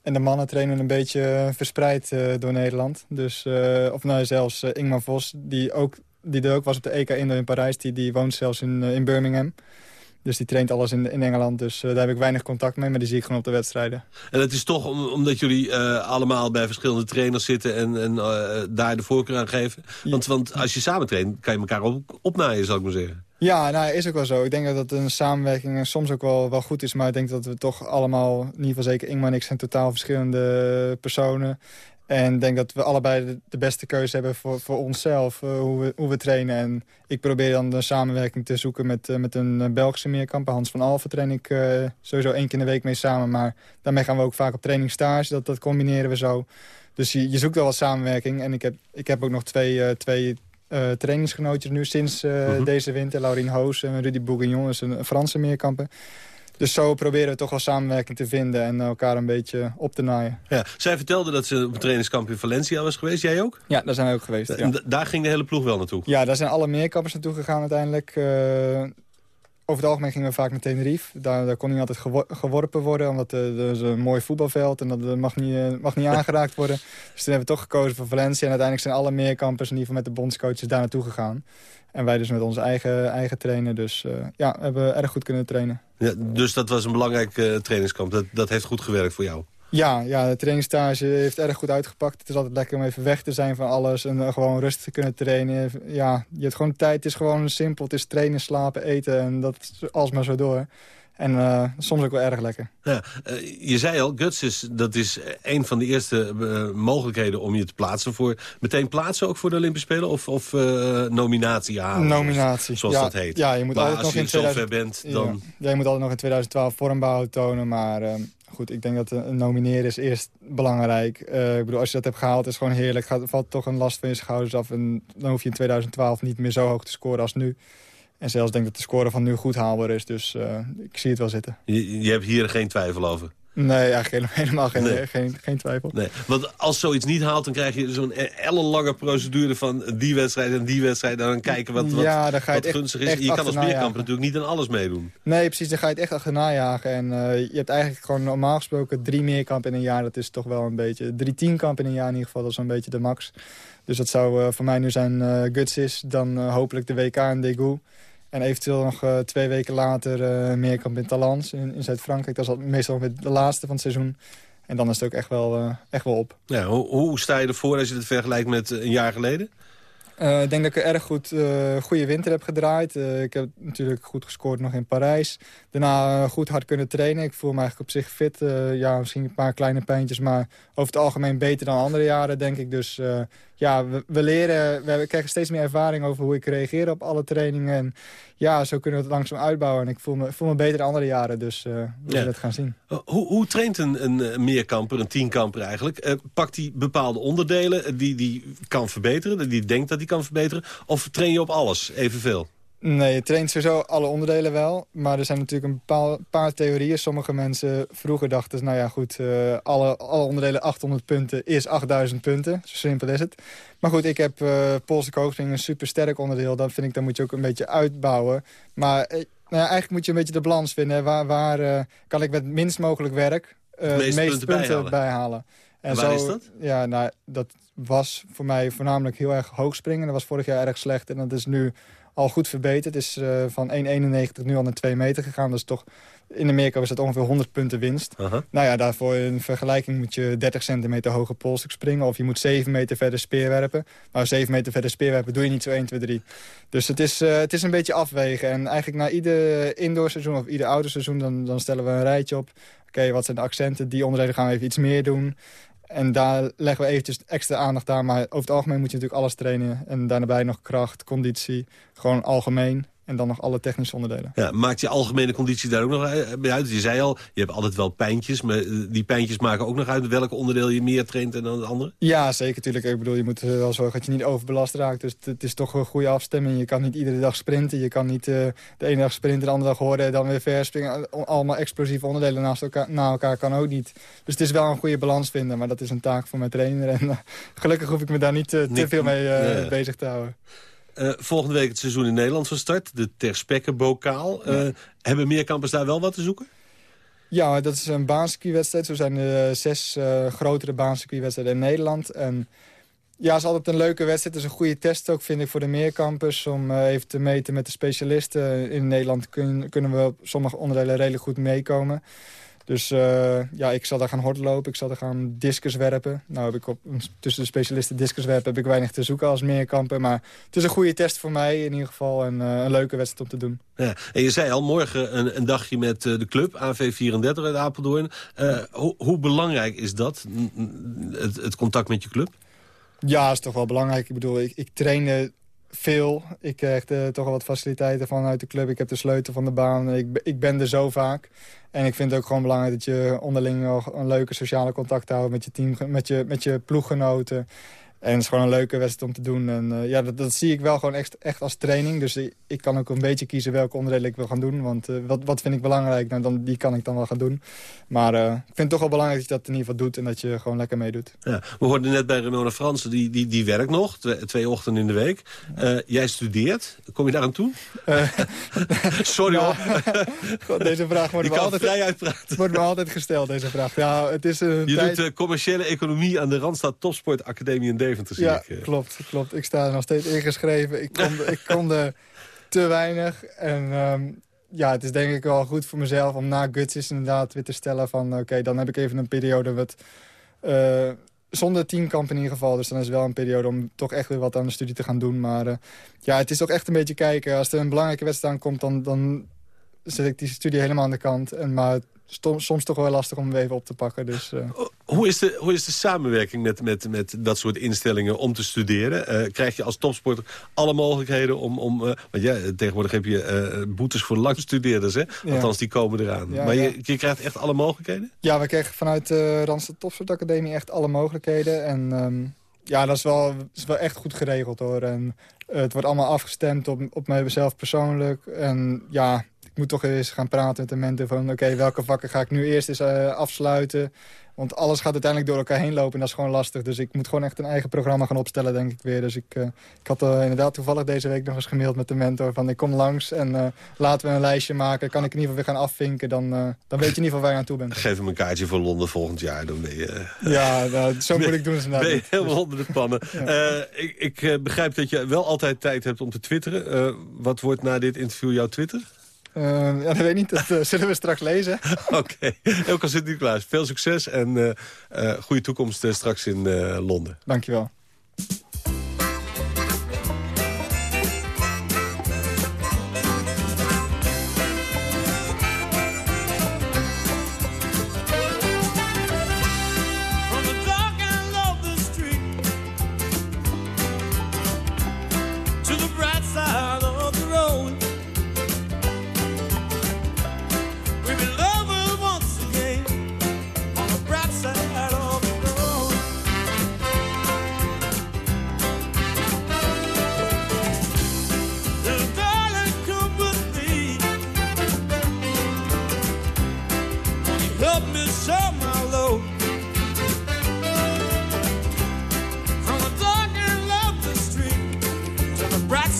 En de mannen trainen een beetje verspreid uh, door Nederland. Dus, of nou zelfs Ingmar Vos, die, ook, die er ook was op de EK Indo in Parijs, die, die woont zelfs in, in Birmingham. Dus die traint alles in, in Engeland. Dus uh, daar heb ik weinig contact mee, maar die zie ik gewoon op de wedstrijden. En het is toch om, omdat jullie uh, allemaal bij verschillende trainers zitten... en, en uh, daar de voorkeur aan geven? Want, want als je samen traint, kan je elkaar op, opnaaien, zou ik maar zeggen. Ja, nou, is ook wel zo. Ik denk dat dat een samenwerking soms ook wel, wel goed is. Maar ik denk dat we toch allemaal, in ieder geval zeker Ingmar en ik... zijn totaal verschillende personen. En ik denk dat we allebei de, beste keuze hebben voor, voor onszelf, uh, hoe, we, hoe we trainen. En ik probeer dan de samenwerking te zoeken met, uh, met een Belgische meerkamper. Hans van Alphen train ik uh, sowieso één keer in de week mee samen. Maar daarmee gaan we ook vaak op trainingstage. Dat, dat combineren we zo. Dus je, je zoekt wel wat samenwerking. En ik heb, ik heb ook nog twee, twee trainingsgenootjes nu sinds uh, deze winter. Laurien Hoos en Rudy Bourguignon, is een, een Franse meerkamper. Dus zo proberen we toch wel samenwerking te vinden en elkaar een beetje op te naaien. Ja, zij vertelde dat ze op een trainingskamp in Valencia was geweest. Jij ook? Ja, daar zijn we ook geweest. Ja. Daar ging de hele ploeg wel naartoe? Ja, daar zijn alle meerkampers naartoe gegaan uiteindelijk. Uh, over het algemeen gingen we vaak naar Tenerife. Daar, daar kon niet altijd geworpen worden, omdat er is een mooi voetbalveld en dat mag niet, mag niet aangeraakt worden. Dus toen hebben we toch gekozen voor Valencia. En uiteindelijk zijn alle meerkampers, in ieder geval met de bondscoaches, daar naartoe gegaan. En wij dus met onze eigen, eigen trainer. Dus uh, ja, we hebben erg goed kunnen trainen. Ja, dus dat was een belangrijk uh, trainingskamp. Dat, dat heeft goed gewerkt voor jou? Ja, ja, de trainingstage heeft erg goed uitgepakt. Het is altijd lekker om even weg te zijn van alles en uh, gewoon rustig te kunnen trainen. Ja, je hebt gewoon tijd. Het is gewoon simpel. Het is trainen, slapen, eten en dat alsmaar zo door. En uh, soms ook wel erg lekker. Ja, uh, je zei al, Guts is, dat is een van de eerste uh, mogelijkheden om je te plaatsen. voor Meteen plaatsen ook voor de Olympische Spelen? Of, of nominatie halen? Nominatie. Zoals ja, dat heet. Ja, je moet maar altijd als nog je in zover bent, dan... Ja, je moet altijd nog in 2012 vormbehoud tonen. Maar goed, ik denk dat een nomineren is eerst belangrijk. Uh, ik bedoel, als je dat hebt gehaald, is gewoon heerlijk. Gaat, valt toch een last van je schouders af. En dan hoef je in 2012 niet meer zo hoog te scoren als nu. En zelfs denk ik dat de score van nu goed haalbaar is. Dus uh, ik zie het wel zitten. Je hebt hier geen twijfel over? Nee, eigenlijk helemaal geen, nee. geen, geen twijfel. Nee, want als zoiets niet haalt, dan krijg je zo'n ellenlange procedure van die wedstrijd en die wedstrijd. En dan kijken wat, wat, ja, dan ga je wat gunstig is. Je kan als meerkamp natuurlijk niet aan alles meedoen. Nee, precies. Dan ga je het echt achterna jagen. En uh, je hebt eigenlijk gewoon normaal gesproken drie meerkampen in een jaar. Dat is toch wel een beetje... Drie tienkampen in een jaar in ieder geval. Dat is een beetje de max. Dus dat zou uh, voor mij nu zijn uh, Guts is. Dan hopelijk de WK in Daegu. En eventueel nog uh, twee weken later uh, meerkamp in Talans in, in Zuid-Frankrijk. Dat is al, meestal met de laatste van het seizoen. En dan is het ook echt wel, uh, echt wel op. Ja, hoe, hoe, sta je ervoor als je het vergelijkt met een jaar geleden? ik denk dat ik een erg goed, goede winter heb gedraaid. ik heb natuurlijk goed gescoord nog in Parijs. Daarna goed hard kunnen trainen. Ik voel me eigenlijk op zich fit. ja, misschien een paar kleine pijntjes, maar over het algemeen beter dan andere jaren, denk ik. Dus ja, we, we, leren, we krijgen steeds meer ervaring over hoe ik reageer op alle trainingen. En ja, zo kunnen we het langzaam uitbouwen. En ik voel me, voel me beter dan andere jaren, dus uh, we zullen het gaan zien. Hoe, hoe traint een, een meerkamper, een tienkamper eigenlijk? Uh, pakt hij bepaalde onderdelen die die kan verbeteren, die denkt dat hij kan verbeteren? Of train je op alles evenveel? Nee, je traint sowieso alle onderdelen wel. Maar er zijn natuurlijk een bepaal, paar theorieën. Sommige mensen vroeger dachten, nou ja goed, uh, alle, alle onderdelen 800 punten is 8000 punten. Zo simpel is het. Maar goed, ik heb uh, Poolse kookspringen een super sterk onderdeel. Dan vind ik, dat moet je ook een beetje uitbouwen. Maar uh, nou ja, eigenlijk moet je een beetje de balans vinden. Waar, waar kan ik met minst mogelijk werk de meeste, meeste punten, bijhalen? En, en waar zo, is dat? Ja, nou, dat was voor mij voornamelijk heel erg hoog springen. Dat was vorig jaar erg slecht en dat is nu al goed verbeterd. Het is uh, van 1,91 nu al naar 2 meter gegaan. Dus toch in Amerika was dat ongeveer 100 punten winst. Uh -huh. Nou ja, daarvoor in vergelijking moet je 30 centimeter hoger polstuk springen. Of je moet 7 meter verder speerwerpen. Maar 7 meter verder speerwerpen doe je niet zo 1, 2, 3. Dus het is, uh, het is een beetje afwegen. En eigenlijk na ieder indoorseizoen of ieder ouderseizoen... dan, dan stellen we een rijtje op. Oké, okay, wat zijn de accenten? Die onderdelen gaan we even iets meer doen. En daar leggen we eventjes extra aandacht aan. Maar over het algemeen moet je natuurlijk alles trainen. En daarbij nog kracht, conditie. Gewoon algemeen. En dan nog alle technische onderdelen. Ja, maakt je algemene conditie daar ook nog uit? Je zei al, je hebt altijd wel pijntjes. Maar die pijntjes maken ook nog uit welke onderdeel je meer traint dan het andere? Ja, zeker. Natuurlijk. Ik bedoel, je moet wel zorgen dat je niet overbelast raakt. Dus het is toch een goede afstemming. Je kan niet iedere dag sprinten. Je kan niet uh, de ene dag sprinten, de andere dag horen. Dan weer verspringen. Allemaal explosieve onderdelen naast elkaar, na elkaar kan ook niet. Dus het is wel een goede balans vinden. Maar dat is een taak voor mijn trainer. En uh, gelukkig hoef ik me daar niet uh, te veel mee nee. bezig te houden. Uh, volgende week het seizoen in Nederland van start. De Ter bokaal. Uh, ja. Hebben meerkampers daar wel wat te zoeken? Ja, dat is een baanskierwedstrijd. Zo zijn er zes uh, grotere baanskierwedstrijden in Nederland. En ja, het is altijd een leuke wedstrijd. Het is een goede test ook, vind ik, voor de meerkampers. Om even te meten met de specialisten. In Nederland kun, kunnen we op sommige onderdelen redelijk goed meekomen. Dus uh, ja, ik zal daar gaan hardlopen, ik zal daar gaan discus werpen. Nou heb ik op, tussen de specialisten discus werpen heb ik weinig te zoeken als meerkamper. Maar het is een goede test voor mij in ieder geval en uh, een leuke wedstrijd om te doen. Ja, en je zei al, morgen een, een dagje met uh, de club, AV34 uit Apeldoorn. Ho hoe belangrijk is dat, het, het, contact met je club? Ja, is toch wel belangrijk. Ik bedoel, ik, ik trainde veel. Ik krijg toch wel wat faciliteiten vanuit de club. Ik heb de sleutel van de baan. Ik, ik ben er zo vaak. En ik vind het ook gewoon belangrijk dat je onderling nog een leuke sociale contact houdt met je team, met je, met je ploeggenoten. En het is gewoon een leuke wedstrijd om te doen. En uh, ja, dat, dat, zie ik wel gewoon echt, echt als training. Dus ik, ik, kan ook een beetje kiezen welke onderdelen ik wil gaan doen. Want uh, wat, wat vind ik belangrijk, nou, dan, die kan ik dan wel gaan doen. Maar uh, ik vind het toch wel belangrijk dat je dat in ieder geval doet... en dat je gewoon lekker meedoet. Ja, we hoorden net bij Ramona Fransen, die, die, die werkt nog. Twee, twee ochtenden in de week. jij studeert. Kom je daar aan toe? Sorry hoor. God, deze vraag wordt, me altijd, vrij uitpraten. wordt me altijd gesteld, deze vraag. Ja, het is een je tijd... doet commerciële economie aan de Randstad Topsport Academie in Zie ja, ik. klopt, klopt. Ik sta er nog steeds ingeschreven. Ik kon, ik kon er te weinig. En um, ja, het is denk ik wel goed voor mezelf om na Guts inderdaad weer te stellen van... oké, dan heb ik even een periode wat... Uh, zonder teamkamp in ieder geval. Dus dan is het wel een periode om toch echt weer wat aan de studie te gaan doen. Maar uh, ja, het is toch echt een beetje kijken. Als er een belangrijke wedstrijd aankomt, dan, dan zet ik die studie helemaal aan de kant. En, maar soms toch wel lastig om hem even op te pakken. Dus, uh... hoe, is de, hoe is de samenwerking met, met, met dat soort instellingen om te studeren? Uh, krijg je als topsporter alle mogelijkheden om... om uh, want ja, tegenwoordig heb je boetes voor langstudeerders, hè? Ja. Althans, die komen eraan. Ja, maar je, je, krijgt echt alle mogelijkheden? Ja, we krijgen vanuit de Randstad Topsportacademie echt alle mogelijkheden. En um, ja, dat is wel, is wel echt goed geregeld, hoor. En het wordt allemaal afgestemd op, op mijzelf persoonlijk. En ja, ik moet toch eens gaan praten met de mensen van... oké, welke vakken ga ik nu eerst eens uh, afsluiten? Want alles gaat uiteindelijk door elkaar heen lopen en dat is gewoon lastig. Dus ik moet gewoon echt een eigen programma gaan opstellen, denk ik weer. Dus ik, uh, ik had uh, inderdaad toevallig deze week nog eens gemaild met de mentor... van ik kom langs en laten we een lijstje maken. Kan ik in ieder geval weer gaan afvinken, dan, dan weet je in ieder geval waar je aan toe bent. Geef hem een kaartje voor Londen volgend jaar, dan ben je... ja, nou, zo moet ik doen. Ben je helemaal onder de pannen. ja. ik, ik begrijp dat je wel altijd tijd hebt om te twitteren. wat wordt na dit interview jouw Twitter? Uh, ja, dat weet ik niet. Dat uh, zullen we straks lezen. Oké. Okay. Elke Sint-Nicolaas, veel succes en uh, goede toekomst straks in Londen. Dankjewel.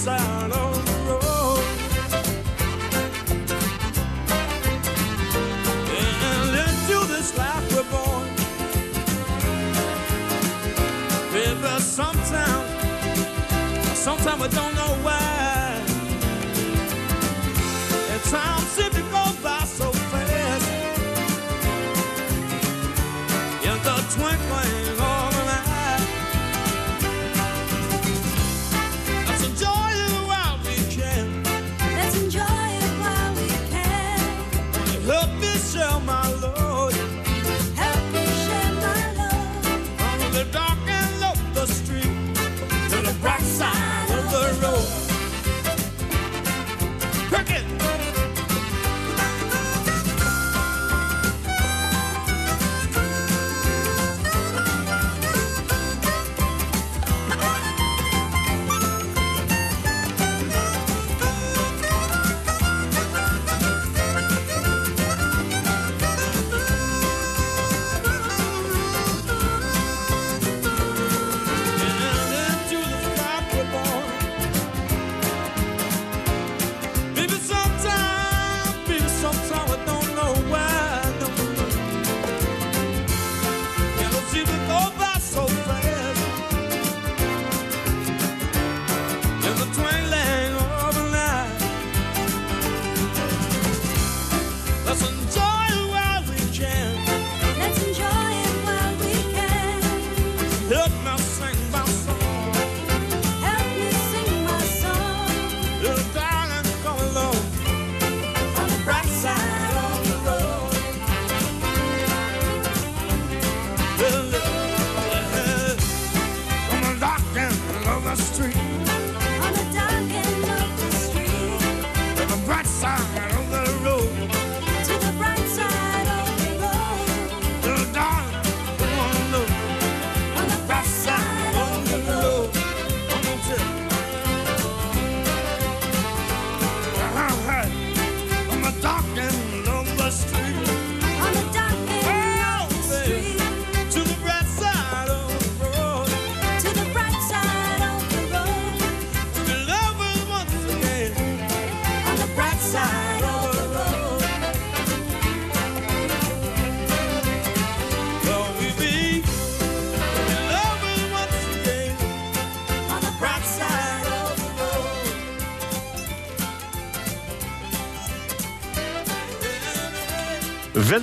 sign on the road. And into this life we're born. But sometimes, sometimes don't know why. At times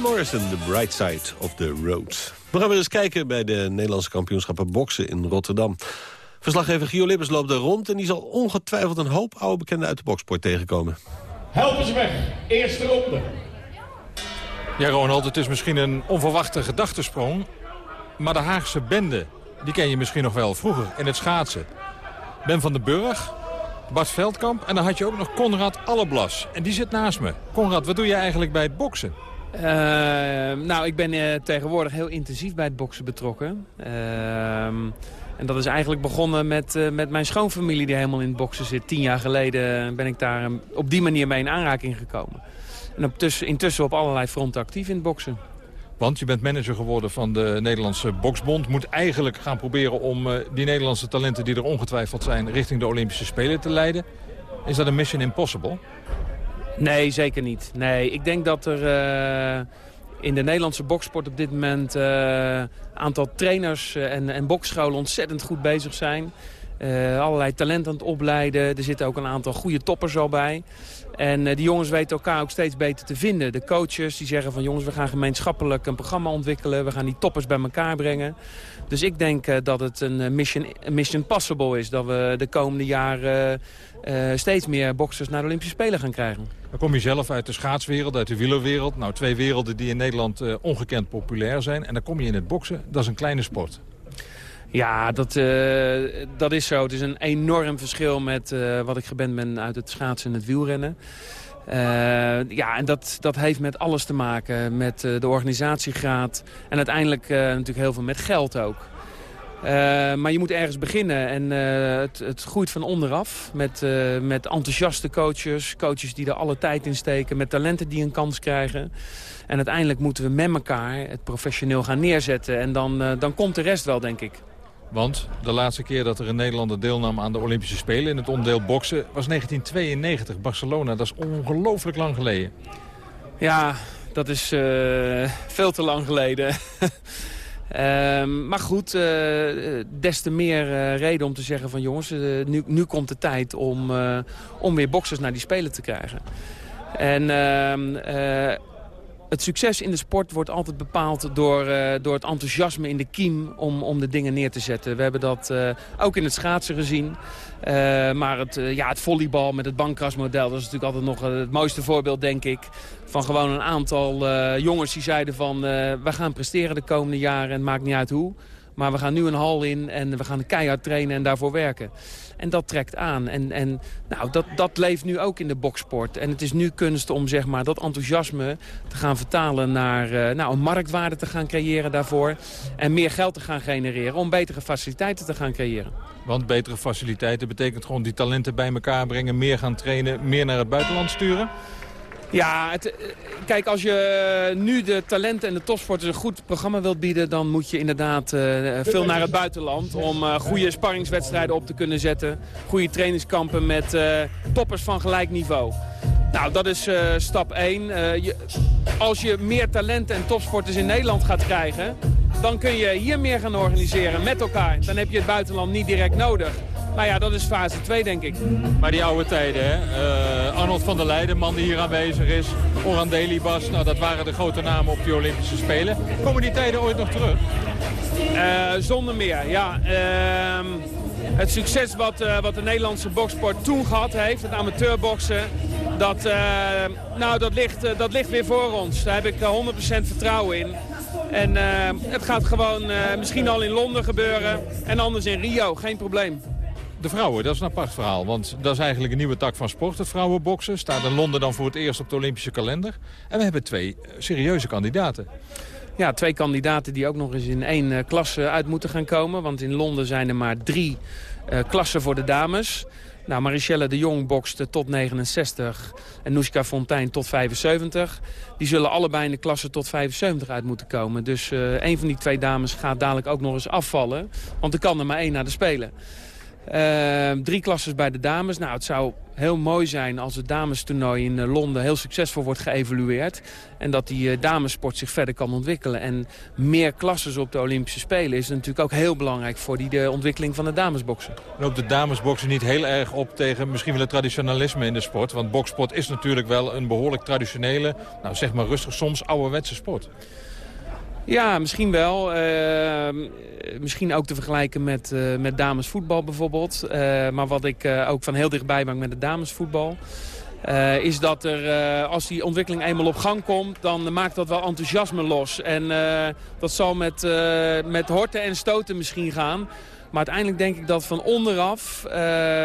Van Morrison, The Bright Side of the Road. We gaan weer eens kijken bij de Nederlandse kampioenschappen boksen in Rotterdam. Verslaggever Gio Lippers loopt er rond... en die zal ongetwijfeld een hoop oude bekenden uit de boksport tegenkomen. Help eens weg. Eerste ronde. Ja, Ronald, het is misschien een onverwachte gedachtesprong. Maar de Haagse bende, die ken je misschien nog wel vroeger in het schaatsen. Ben van den Burg, Bart Veldkamp en dan had je ook nog Conrad Alleblas. En die zit naast me. Conrad, wat doe je eigenlijk bij het boksen? Uh, nou, ik ben uh, tegenwoordig heel intensief bij het boksen betrokken. Uh, en dat is eigenlijk begonnen met, uh, met mijn schoonfamilie die helemaal in het boksen zit. Tien jaar geleden ben ik daar op die manier mee in aanraking gekomen. En op tussen, intussen op allerlei fronten actief in het boksen. Want je bent manager geworden van de Nederlandse Boksbond. Moet eigenlijk gaan proberen om die Nederlandse talenten die er ongetwijfeld zijn... richting de Olympische Spelen te leiden. Is dat een mission impossible? Nee, zeker niet. Nee, ik denk dat er uh, in de Nederlandse boksport op dit moment... een uh, aantal trainers en, en boksscholen ontzettend goed bezig zijn. Allerlei talent aan het opleiden. Er zitten ook een aantal goede toppers al bij. En uh, die jongens weten elkaar ook steeds beter te vinden. De coaches die zeggen van jongens, we gaan gemeenschappelijk een programma ontwikkelen. We gaan die toppers bij elkaar brengen. Dus ik denk uh, dat het een mission, mission possible is. Dat we de komende jaren steeds meer boxers naar de Olympische Spelen gaan krijgen. Dan kom je zelf uit de schaatswereld, uit de wielerwereld. Nou, twee werelden die in Nederland ongekend populair zijn. En dan kom je in het boksen. Dat is een kleine sport. Ja, dat, uh, dat is zo. Het is een enorm verschil met uh, wat ik gewend ben uit het schaatsen en het wielrennen. Uh, ja, en dat, dat heeft met alles te maken. Met de organisatiegraad. En uiteindelijk natuurlijk heel veel met geld ook. maar je moet ergens beginnen en het, het groeit van onderaf. Met, met enthousiaste coaches, coaches die er alle tijd in steken. Met talenten die een kans krijgen. En uiteindelijk moeten we met elkaar het professioneel gaan neerzetten. En dan, dan komt de rest wel, denk ik. Want de laatste keer dat er een Nederlander deelnam aan de Olympische Spelen... in het onderdeel boksen was 1992, Barcelona. Dat is ongelooflijk lang geleden. Ja, dat is uh, veel te lang geleden. uh, maar goed, uh, des te meer reden om te zeggen van... jongens, nu, nu komt de tijd om, om weer boksers naar die Spelen te krijgen. En ehm, het succes in de sport wordt altijd bepaald door, uh, door het enthousiasme in de kiem om, om de dingen neer te zetten. We hebben dat uh, ook in het schaatsen gezien. Uh, maar het, ja, het volleybal met het bankkrasmodel, dat is natuurlijk altijd nog het mooiste voorbeeld, denk ik. Van gewoon een aantal jongens die zeiden van, we gaan presteren de komende jaren en het maakt niet uit hoe. Maar we gaan nu een hal in en we gaan keihard trainen en daarvoor werken. En dat trekt aan. En, en nou, dat, dat leeft nu ook in de boksport. En het is nu kunst om zeg maar, dat enthousiasme te gaan vertalen naar uh, nou, een marktwaarde te gaan creëren daarvoor. En meer geld te gaan genereren om betere faciliteiten te gaan creëren. Want betere faciliteiten betekent gewoon die talenten bij elkaar brengen, meer gaan trainen, meer naar het buitenland sturen? Ja, het, kijk, als je nu de talenten en de topsporters een goed programma wilt bieden... dan moet je inderdaad uh, veel naar het buitenland... om uh, goede sparringswedstrijden op te kunnen zetten. Goede trainingskampen met toppers van gelijk niveau. Nou, dat is stap 1. Je, als je meer talenten en topsporters in Nederland gaat krijgen... dan kun je hier meer gaan organiseren met elkaar. Dan heb je het buitenland niet direct nodig. Nou ja, dat is fase 2, denk ik. Maar die oude tijden, hè? Uh, Arnold van der Leijden, man die hier aanwezig is. Oran Delibas, nou, dat waren de grote namen op die Olympische Spelen. Komen die tijden ooit nog terug? Uh, zonder meer, ja. Uh, het succes wat, uh, wat de Nederlandse boksport toen gehad heeft, het amateurboksen... Dat, nou, dat, ligt, dat ligt weer voor ons. Daar heb ik 100% vertrouwen in. En het gaat gewoon misschien al in Londen gebeuren en anders in Rio, geen probleem. De vrouwen, dat is een apart verhaal. Want dat is eigenlijk een nieuwe tak van sport, het vrouwenboksen. Staat in Londen dan voor het eerst op de Olympische kalender. En we hebben twee serieuze kandidaten. Ja, twee kandidaten die ook nog eens in één uh, klasse uit moeten gaan komen. Want in Londen zijn er maar drie uh, klassen voor de dames. Nou, Marichelle de Jong bokste tot 69 en Noeska Fontijn tot 75. Die zullen allebei in de klasse tot 75 uit moeten komen. Dus uh, een van die twee dames gaat dadelijk ook nog eens afvallen. Want er kan er maar één naar de Spelen. Uh, drie klasses bij de dames. Nou, het zou heel mooi zijn als het damestoernooi in uh, Londen heel succesvol wordt geëvalueerd. En dat die uh, damesport zich verder kan ontwikkelen. En meer klasses op de Olympische Spelen is natuurlijk ook heel belangrijk voor die, de ontwikkeling van de damesboksen. Loopt de damesboksen niet heel erg op tegen misschien wel het traditionalisme in de sport? Want boksport is natuurlijk wel een behoorlijk traditionele, nou zeg maar rustig, soms ouderwetse sport. Ja, misschien wel. Uh, misschien ook te vergelijken met, uh, met damesvoetbal bijvoorbeeld. Uh, maar wat ik ook van heel dichtbij maak met het damesvoetbal... is dat er, als die ontwikkeling eenmaal op gang komt... dan maakt dat wel enthousiasme los. En dat zal met, met horten en stoten misschien gaan... Maar uiteindelijk denk ik dat van onderaf uh,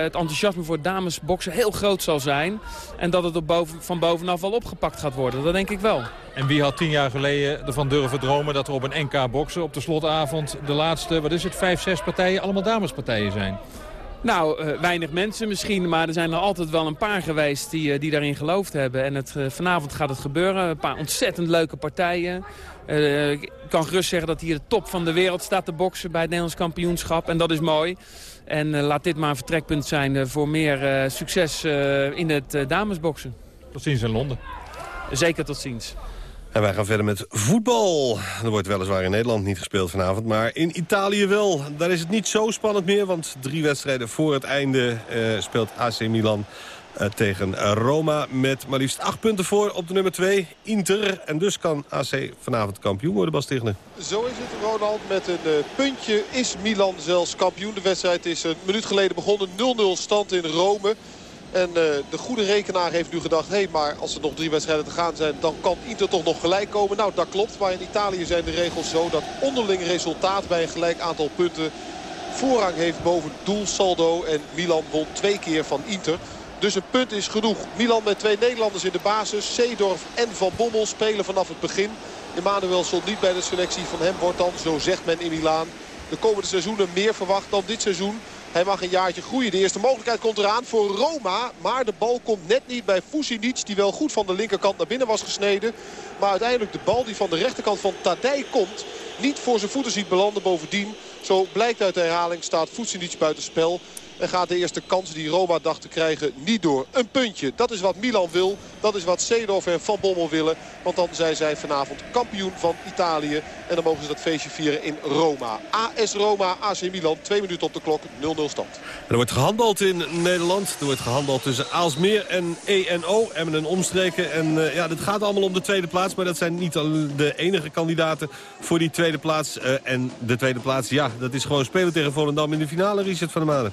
het enthousiasme voor damesboksen heel groot zal zijn. En dat het op boven, van bovenaf wel opgepakt gaat worden. Dat denk ik wel. En wie had tien jaar geleden ervan durven dromen dat er op een NK boksen op de slotavond de laatste, wat is het, vijf, zes partijen allemaal damespartijen zijn? Nou, uh, weinig mensen misschien, maar er zijn er altijd wel een paar geweest die, uh, die daarin geloofd hebben. En het, uh, vanavond gaat het gebeuren. Een paar ontzettend leuke partijen. ik kan gerust zeggen dat hier de top van de wereld staat te boksen bij het Nederlands kampioenschap. En dat is mooi. En laat dit maar een vertrekpunt zijn voor meer succes in het damesboksen. Tot ziens in Londen. Zeker tot ziens. En wij gaan verder met voetbal. Er wordt weliswaar in Nederland niet gespeeld vanavond, maar in Italië wel. Daar is het niet zo spannend meer, want drie wedstrijden voor het einde uh, speelt AC Milan uh, tegen Roma met maar liefst acht punten voor op de nummer 2, Inter. En dus kan AC vanavond kampioen worden, Bas. Zo is het, Ronald. Met een uh, puntje is Milan zelfs kampioen. De wedstrijd is een minuut geleden begonnen. 0-0 stand in Rome. En uh, de goede rekenaar heeft nu gedacht... hé, hey, maar als er nog drie wedstrijden te gaan zijn... dan kan Inter toch nog gelijk komen. Nou, dat klopt. Maar in Italië zijn de regels zo... dat onderling resultaat bij een gelijk aantal punten... voorrang heeft boven doelsaldo. En Milan won twee keer van Inter. Dus een punt is genoeg. Milan met twee Nederlanders in de basis. Seedorf en Van Bommel spelen vanaf het begin. Emmanuel stond niet bij de selectie. Van hem wordt dan, zo zegt men in Milaan... de komende seizoenen meer verwacht dan dit seizoen. Hij mag een jaartje groeien. De eerste mogelijkheid komt eraan voor Roma. Maar de bal komt net niet bij Fusinic. Die wel goed van de linkerkant naar binnen was gesneden. Maar uiteindelijk de bal die van de rechterkant van Tadij komt. Niet voor zijn voeten ziet belanden. Bovendien, zo blijkt uit de herhaling, staat Fusinic buitenspel. En gaat de eerste kans die Roma dacht te krijgen niet door. Een puntje. Dat is wat Milan wil. Dat is wat Seedorf en Van Bommel willen. Want dan zijn zij vanavond kampioen van Italië. En dan mogen ze dat feestje vieren in Roma. AS Roma, AC Milan. Twee minuten op de klok. 0-0 stand. Er wordt gehandbald in Nederland. Er wordt gehandbald tussen Aalsmeer en ENO. En een omstreken. En uh, ja, dit gaat allemaal om de tweede plaats. Maar dat zijn niet de enige kandidaten voor die tweede plaats. Uh, en de tweede plaats, ja, dat is gewoon spelen tegen Volendam in de finale. Richard van der Maden.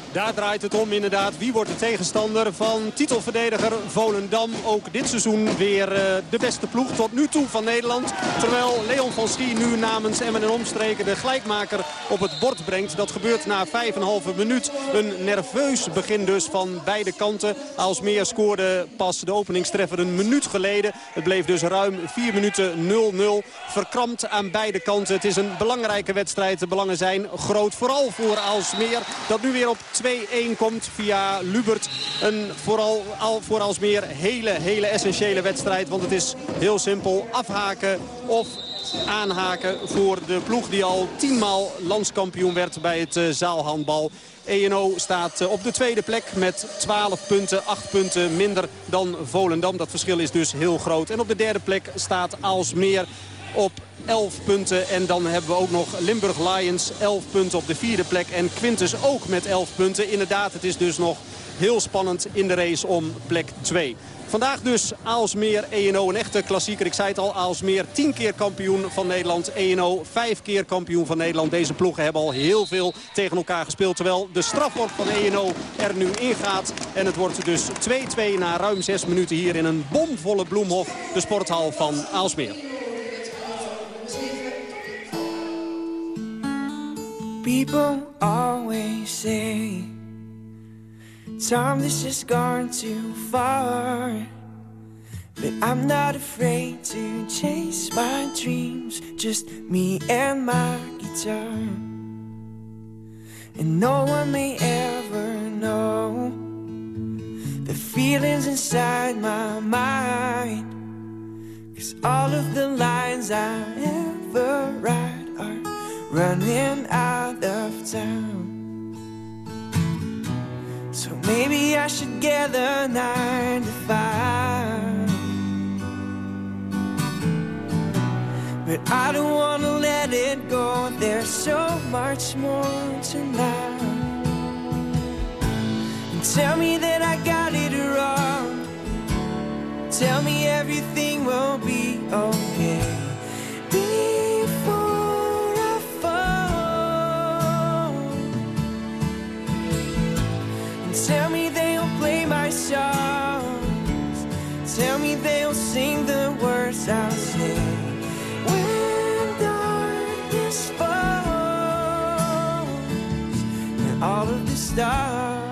Daar draait het om inderdaad. Wie wordt de tegenstander van titelverdediger Volendam? Ook dit seizoen weer uh, de beste ploeg tot nu toe van Nederland. Terwijl Leon van Schie nu namens Emmen en Omstreken de gelijkmaker op het bord brengt. Dat gebeurt na 5,5 minuut. Een nerveus begin dus van beide kanten. Aalsmeer scoorde pas de openingstreffer een minuut geleden. Het bleef dus ruim 4 minuten 0-0. Verkrampt aan beide kanten. Het is een belangrijke wedstrijd. De belangen zijn groot. Vooral voor Aalsmeer. Dat nu weer op 2-1 komt via Lubert. Een vooral al voor Alsmeer hele, hele essentiële wedstrijd. Want het is heel simpel afhaken of aanhaken voor de ploeg die al tienmaal landskampioen werd bij het uh, zaalhandbal. ENO staat op de tweede plek met 12 punten, 8 punten minder dan Volendam. Dat verschil is dus heel groot. En op de derde plek staat Aalsmeer op 11 punten. En dan hebben we ook nog Limburg Lions 11 punten op de vierde plek. En Quintus ook met 11 punten. Inderdaad, het is dus nog heel spannend in de race om plek 2. Vandaag dus Aalsmeer ENO, een echte klassieker. Ik zei het al, Aalsmeer 10 keer kampioen van Nederland. ENO 5 keer kampioen van Nederland. Deze ploegen hebben al heel veel tegen elkaar gespeeld. Terwijl de strafworp van ENO er nu ingaat. En het wordt dus 2-2 na ruim 6 minuten hier in een bomvolle Bloemhof. De sporthal van Aalsmeer. People always say Time has just gone too far. But I'm not afraid to chase my dreams Just me and my guitar. And no one may ever know The feelings inside my mind. Cause all of the lines I ever write are running out of time. So maybe I should get gather nine to five. But I don't wanna let it go. There's so much more to life. And tell me that I got it wrong. Tell me everything will be okay. Tell me they'll play my songs. Tell me they'll sing the words I'll sing. When darkness falls and all of the stars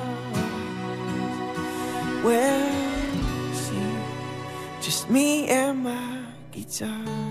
will see just me and my guitar.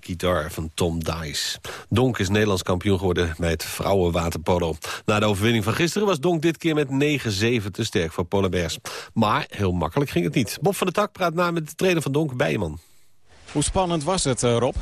Guitar van Tom Dice. Donk is Nederlands kampioen geworden bij het vrouwenwaterpolo. Na de overwinning van gisteren was Donk dit keer met 9-7 te sterk voor Polabers. Maar heel makkelijk ging het niet. Bob van der Tak praat na met de trainer van Donk, Bijman. Hoe spannend was het, eh, Rob?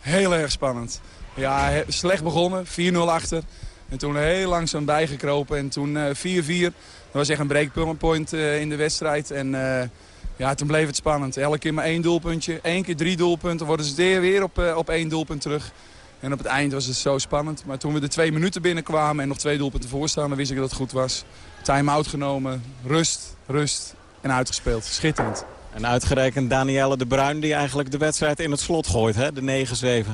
Heel erg spannend. Ja, slecht begonnen, 4-0 achter. En toen heel langzaam bijgekropen. En toen eh, 4-4. Dat was echt een breakpoint eh, in de wedstrijd. En eh, ja, toen bleef het spannend. Elke keer maar één doelpuntje. Eén keer drie doelpunten. Worden ze weer, op, eh, op één doelpunt terug. En op het eind was het zo spannend. Maar toen we de twee minuten binnenkwamen en nog twee doelpunten voorstaan... dan wist ik dat het goed was. Time-out genomen. Rust, rust en uitgespeeld. Schitterend. En uitgerekend Danielle de Bruin die eigenlijk de wedstrijd in het slot gooit, hè? de 9-7.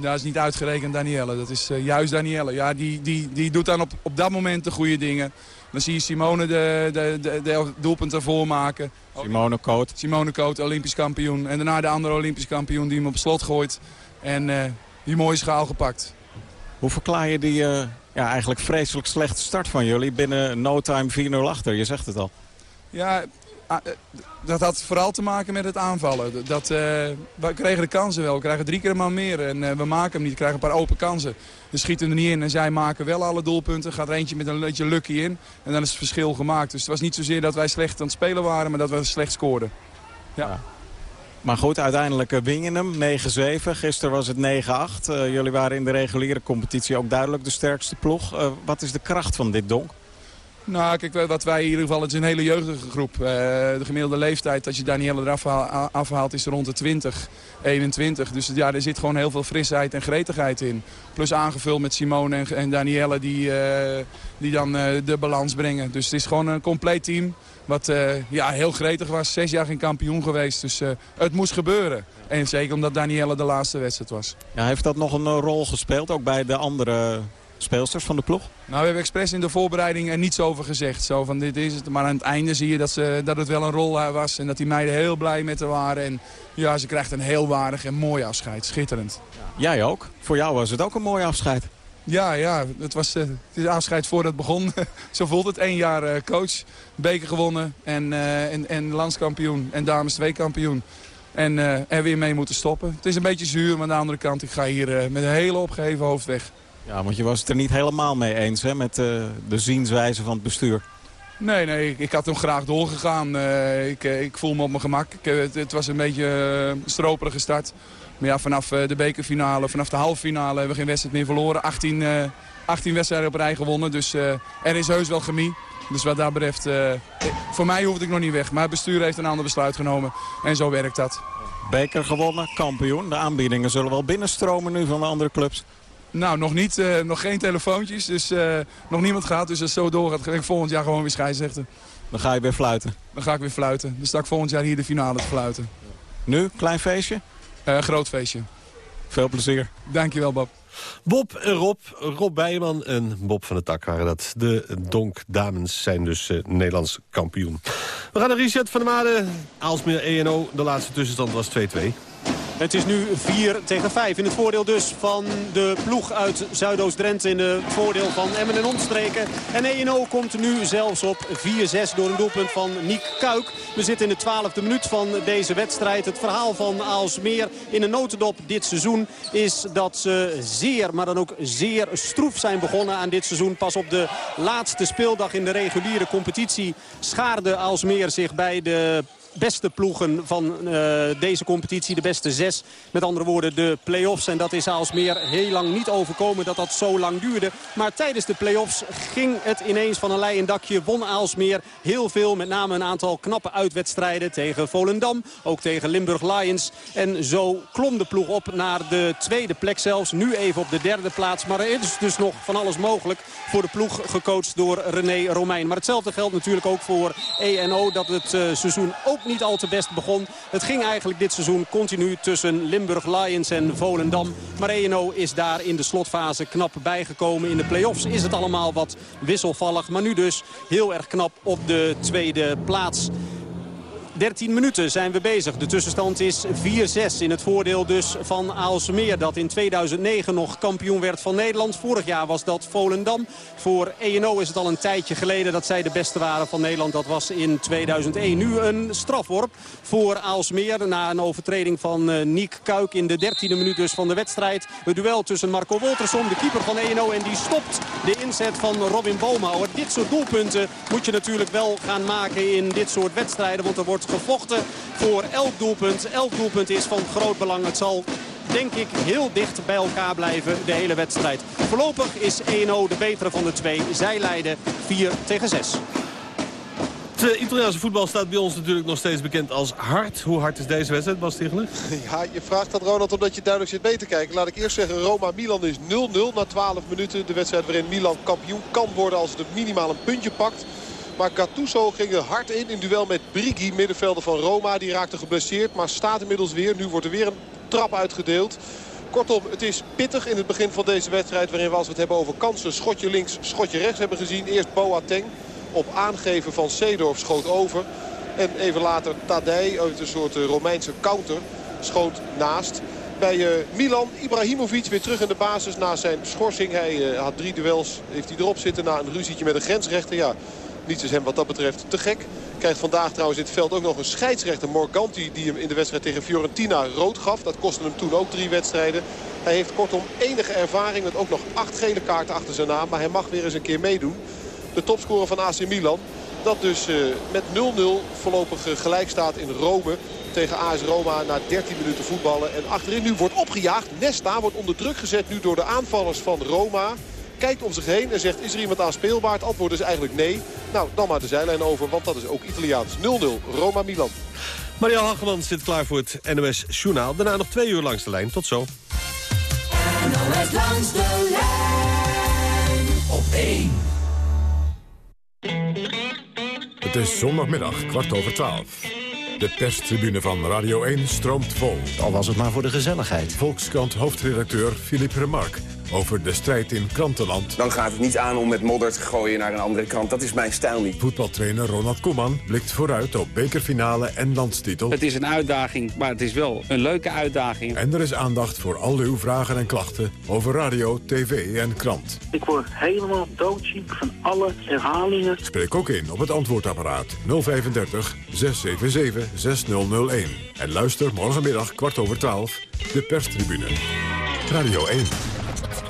Dat is niet uitgerekend Danielle. Dat is eh, juist Danielle. Ja, die, die, die doet dan op, op dat moment de goede dingen. Dan zie je Simone de, de, de, de doelpunt ervoor maken. Simone Koot. Simone Koot, Olympisch kampioen. En daarna de andere Olympisch kampioen die hem op slot gooit. En eh, die mooie schaal gepakt. Hoe verklaar je die eh, ja, eigenlijk vreselijk slechte start van jullie binnen no time 4-0 achter? Je zegt het al. Ja, dat had vooral te maken met het aanvallen. Dat, eh, we kregen de kansen wel. We krijgen drie keer man meer. En eh, we maken hem niet. We krijgen een paar open kansen. We schieten er niet in. En zij maken wel alle doelpunten. Gaat er eentje met een beetje lucky in. En dan is het verschil gemaakt. Dus het was niet zozeer dat wij slecht aan het spelen waren. Maar dat we slecht scoorden. Ja. Maar goed, uiteindelijk eh, win je hem. 9-7. Gisteren was het 9-8. Eh, jullie waren in de reguliere competitie ook duidelijk de sterkste ploeg. Eh, wat is de kracht van dit donk? Nou, kijk, wat wij in ieder geval, het is een hele jeugdige groep. Eh, de gemiddelde leeftijd, als je Danielle eraf haal- afhaalt, is rond de 20, 21. Dus ja, er zit gewoon heel veel frisheid en gretigheid in. Plus aangevuld met Simone en, en Danielle die, eh, die dan eh, de balans brengen. Dus het is gewoon een compleet team wat ja, heel gretig was. Zes jaar geen kampioen geweest, dus het moest gebeuren. En zeker omdat Danielle de laatste wedstrijd was. Ja, heeft dat nog een rol gespeeld, ook bij de andere speelsters van de ploeg? Nou, we hebben expres in de voorbereiding er niets over gezegd. Zo van dit is het. Maar aan het einde zie je dat, ze, dat het wel een rol eh, was. En dat die meiden heel blij met haar waren. En ja, ze krijgt een heel waardig en mooi afscheid. Schitterend. Jij ook. Voor jou was het ook een mooi afscheid. Ja, ja. Het, was, eh, het is afscheid voordat het begon. Zo voelt het. Eén jaar eh, coach. Beker gewonnen. En, en, en landskampioen. En dames twee kampioen. En er weer mee moeten stoppen. Het is een beetje zuur. Maar aan de andere kant, ik ga hier met een hele opgeheven hoofd weg. Ja, want je was het er niet helemaal mee eens hè, met eh, de zienswijze van het bestuur. Nee, nee, ik, ik had hem graag doorgegaan. Uh, ik, ik voel me op mijn gemak. Ik, het, het, was een beetje uh, stroperige start. Maar ja, vanaf de bekerfinale, vanaf de halve finale hebben we geen wedstrijd meer verloren. 18, 18 wedstrijden op rij gewonnen, dus er is heus wel chemie. Dus wat dat betreft, voor mij hoefde ik nog niet weg. Maar het bestuur heeft een ander besluit genomen en zo werkt dat. Beker gewonnen, kampioen. De aanbiedingen zullen wel binnenstromen nu van de andere clubs. Nou, nog niet. Uh, nog geen telefoontjes. Dus uh, nog niemand gaat. Dus als het zo doorgaat, ga ik volgend jaar gewoon weer scheidsrechten. Dan ga je weer fluiten? Dan ga ik weer fluiten. Dan sta ik volgend jaar hier de finale te fluiten. Nu, klein feestje? Uh, groot feestje. Veel plezier. Dankjewel, Bob. Bob en Rob, Rob Bijman en Bob van de Tak waren dat. De Donk Dames zijn dus uh, Nederlands kampioen. We gaan naar Richard van der Made. Aalsmeer ENO. De laatste tussenstand was 2-2. Het is nu 4 tegen 5 in het voordeel dus van de ploeg uit Zuidoost-Drenthe. In het voordeel van Emmen en omstreken. En ENO komt nu zelfs op 4-6 door een doelpunt van Niek Kuik. We zitten in de twaalfde minuut van deze wedstrijd. Het verhaal van Aalsmeer in een notendop dit seizoen is dat ze zeer, maar dan ook zeer stroef zijn begonnen aan dit seizoen. Pas op de laatste speeldag in de reguliere competitie schaarde Aalsmeer zich bij de beste ploegen van uh, deze competitie. De beste zes. Met andere woorden de play-offs. En dat is Aalsmeer heel lang niet overkomen dat dat zo lang duurde. Maar tijdens de play-offs ging het ineens van een lei dakje. Won Aalsmeer heel veel. Met name een aantal knappe uitwedstrijden tegen Volendam. Ook tegen Limburg Lions. En zo klom de ploeg op naar de tweede plek zelfs. Nu even op de derde plaats. Maar er is dus nog van alles mogelijk voor de ploeg gecoacht door René Romein. Maar hetzelfde geldt natuurlijk ook voor ENO. Dat het uh, seizoen ook niet al te best begon. Het ging eigenlijk dit seizoen continu tussen Limburg Lions en Volendam. Maar ENO is daar in de slotfase knap bijgekomen. In de play-offs is het allemaal wat wisselvallig. Maar nu dus heel erg knap op de tweede plaats. 13 minuten zijn we bezig. De tussenstand is 4-6 in het voordeel dus van Aalsmeer. Dat in 2009 nog kampioen werd van Nederland. Vorig jaar was dat Volendam. Voor ENO is het al een tijdje geleden dat zij de beste waren van Nederland. Dat was in 2001. Nu een strafworp voor Aalsmeer. Na een overtreding van uh, Niek Kuik in de 13e minuut dus van de wedstrijd. Het duel tussen Marco Woltersom, de keeper van ENO. En die stopt de inzet van Robin Boomhouwer. Dit soort doelpunten moet je natuurlijk wel gaan maken in dit soort wedstrijden. Want er wordt gevochten voor elk doelpunt. Elk doelpunt is van groot belang. Het zal denk ik heel dicht bij elkaar blijven de hele wedstrijd. Voorlopig is 1-0 de betere van de twee. Zij leiden 4 tegen 6. Het Italiaanse voetbal staat bij ons natuurlijk nog steeds bekend als hard. Hoe hard is deze wedstrijd, Bas Tichelen? Ja, je vraagt dat Ronald omdat je duidelijk zit mee te kijken. Laat ik eerst zeggen, Roma-Milan is 0-0 na 12 minuten. De wedstrijd waarin Milan kampioen kan worden als het minimaal een puntje pakt. Maar Gattuso ging er hard in in duel met Brighi, middenvelder van Roma. Die raakte geblesseerd, maar staat inmiddels weer. Nu wordt er weer een trap uitgedeeld. Kortom, het is pittig in het begin van deze wedstrijd... waarin we als we het hebben over kansen schotje links, schotje rechts hebben gezien. Eerst Boateng op aangeven van Seedorf schoot over. En even later Tadej uit een soort Romeinse counter schoot naast. Bij uh, Milan, Ibrahimovic weer terug in de basis na zijn schorsing. Hij uh, had drie duels, heeft hij erop zitten na een ruzietje met een grensrechter. Ja, niets is hem wat dat betreft te gek. Krijgt vandaag trouwens in het veld ook nog een scheidsrechter Morganti... die hem in de wedstrijd tegen Fiorentina rood gaf. Dat kostte hem toen ook drie wedstrijden. Hij heeft kortom enige ervaring met ook nog acht gele kaarten achter zijn naam. Maar hij mag weer eens een keer meedoen. De topscorer van AC Milan. Dat dus uh, met 0-0 voorlopig uh, gelijk staat in Rome tegen AS Roma na 13 minuten voetballen. En achterin nu wordt opgejaagd. Nesta wordt onder druk gezet nu door de aanvallers van Roma kijkt om zich heen en zegt is er iemand aanspeelbaar? Het antwoord is eigenlijk nee. Nou, dan maar de zijlijn over, want dat is ook Italiaans. 0-0, Roma-Milan. Mariel Hageman zit klaar voor het NOS Journaal. Daarna nog twee uur langs de lijn. Tot zo. NOS langs de lijn op 1. Het is zondagmiddag, kwart over twaalf. De perstribune van Radio 1 stroomt vol. Al was het maar voor de gezelligheid. Volkskrant hoofdredacteur Philippe Remarque over de strijd in krantenland. Dan gaat het niet aan om met modder te gooien naar een andere krant. Dat is mijn stijl niet. Voetbaltrainer Ronald Koeman blikt vooruit op bekerfinale en landstitel. Het is een uitdaging, maar het is wel een leuke uitdaging. En er is aandacht voor al uw vragen en klachten over radio, tv en krant. Ik word helemaal doodziek van alle herhalingen. Spreek ook in op het antwoordapparaat 035 677 6001. En luister morgenmiddag kwart over 12 de perstribune. Radio 1.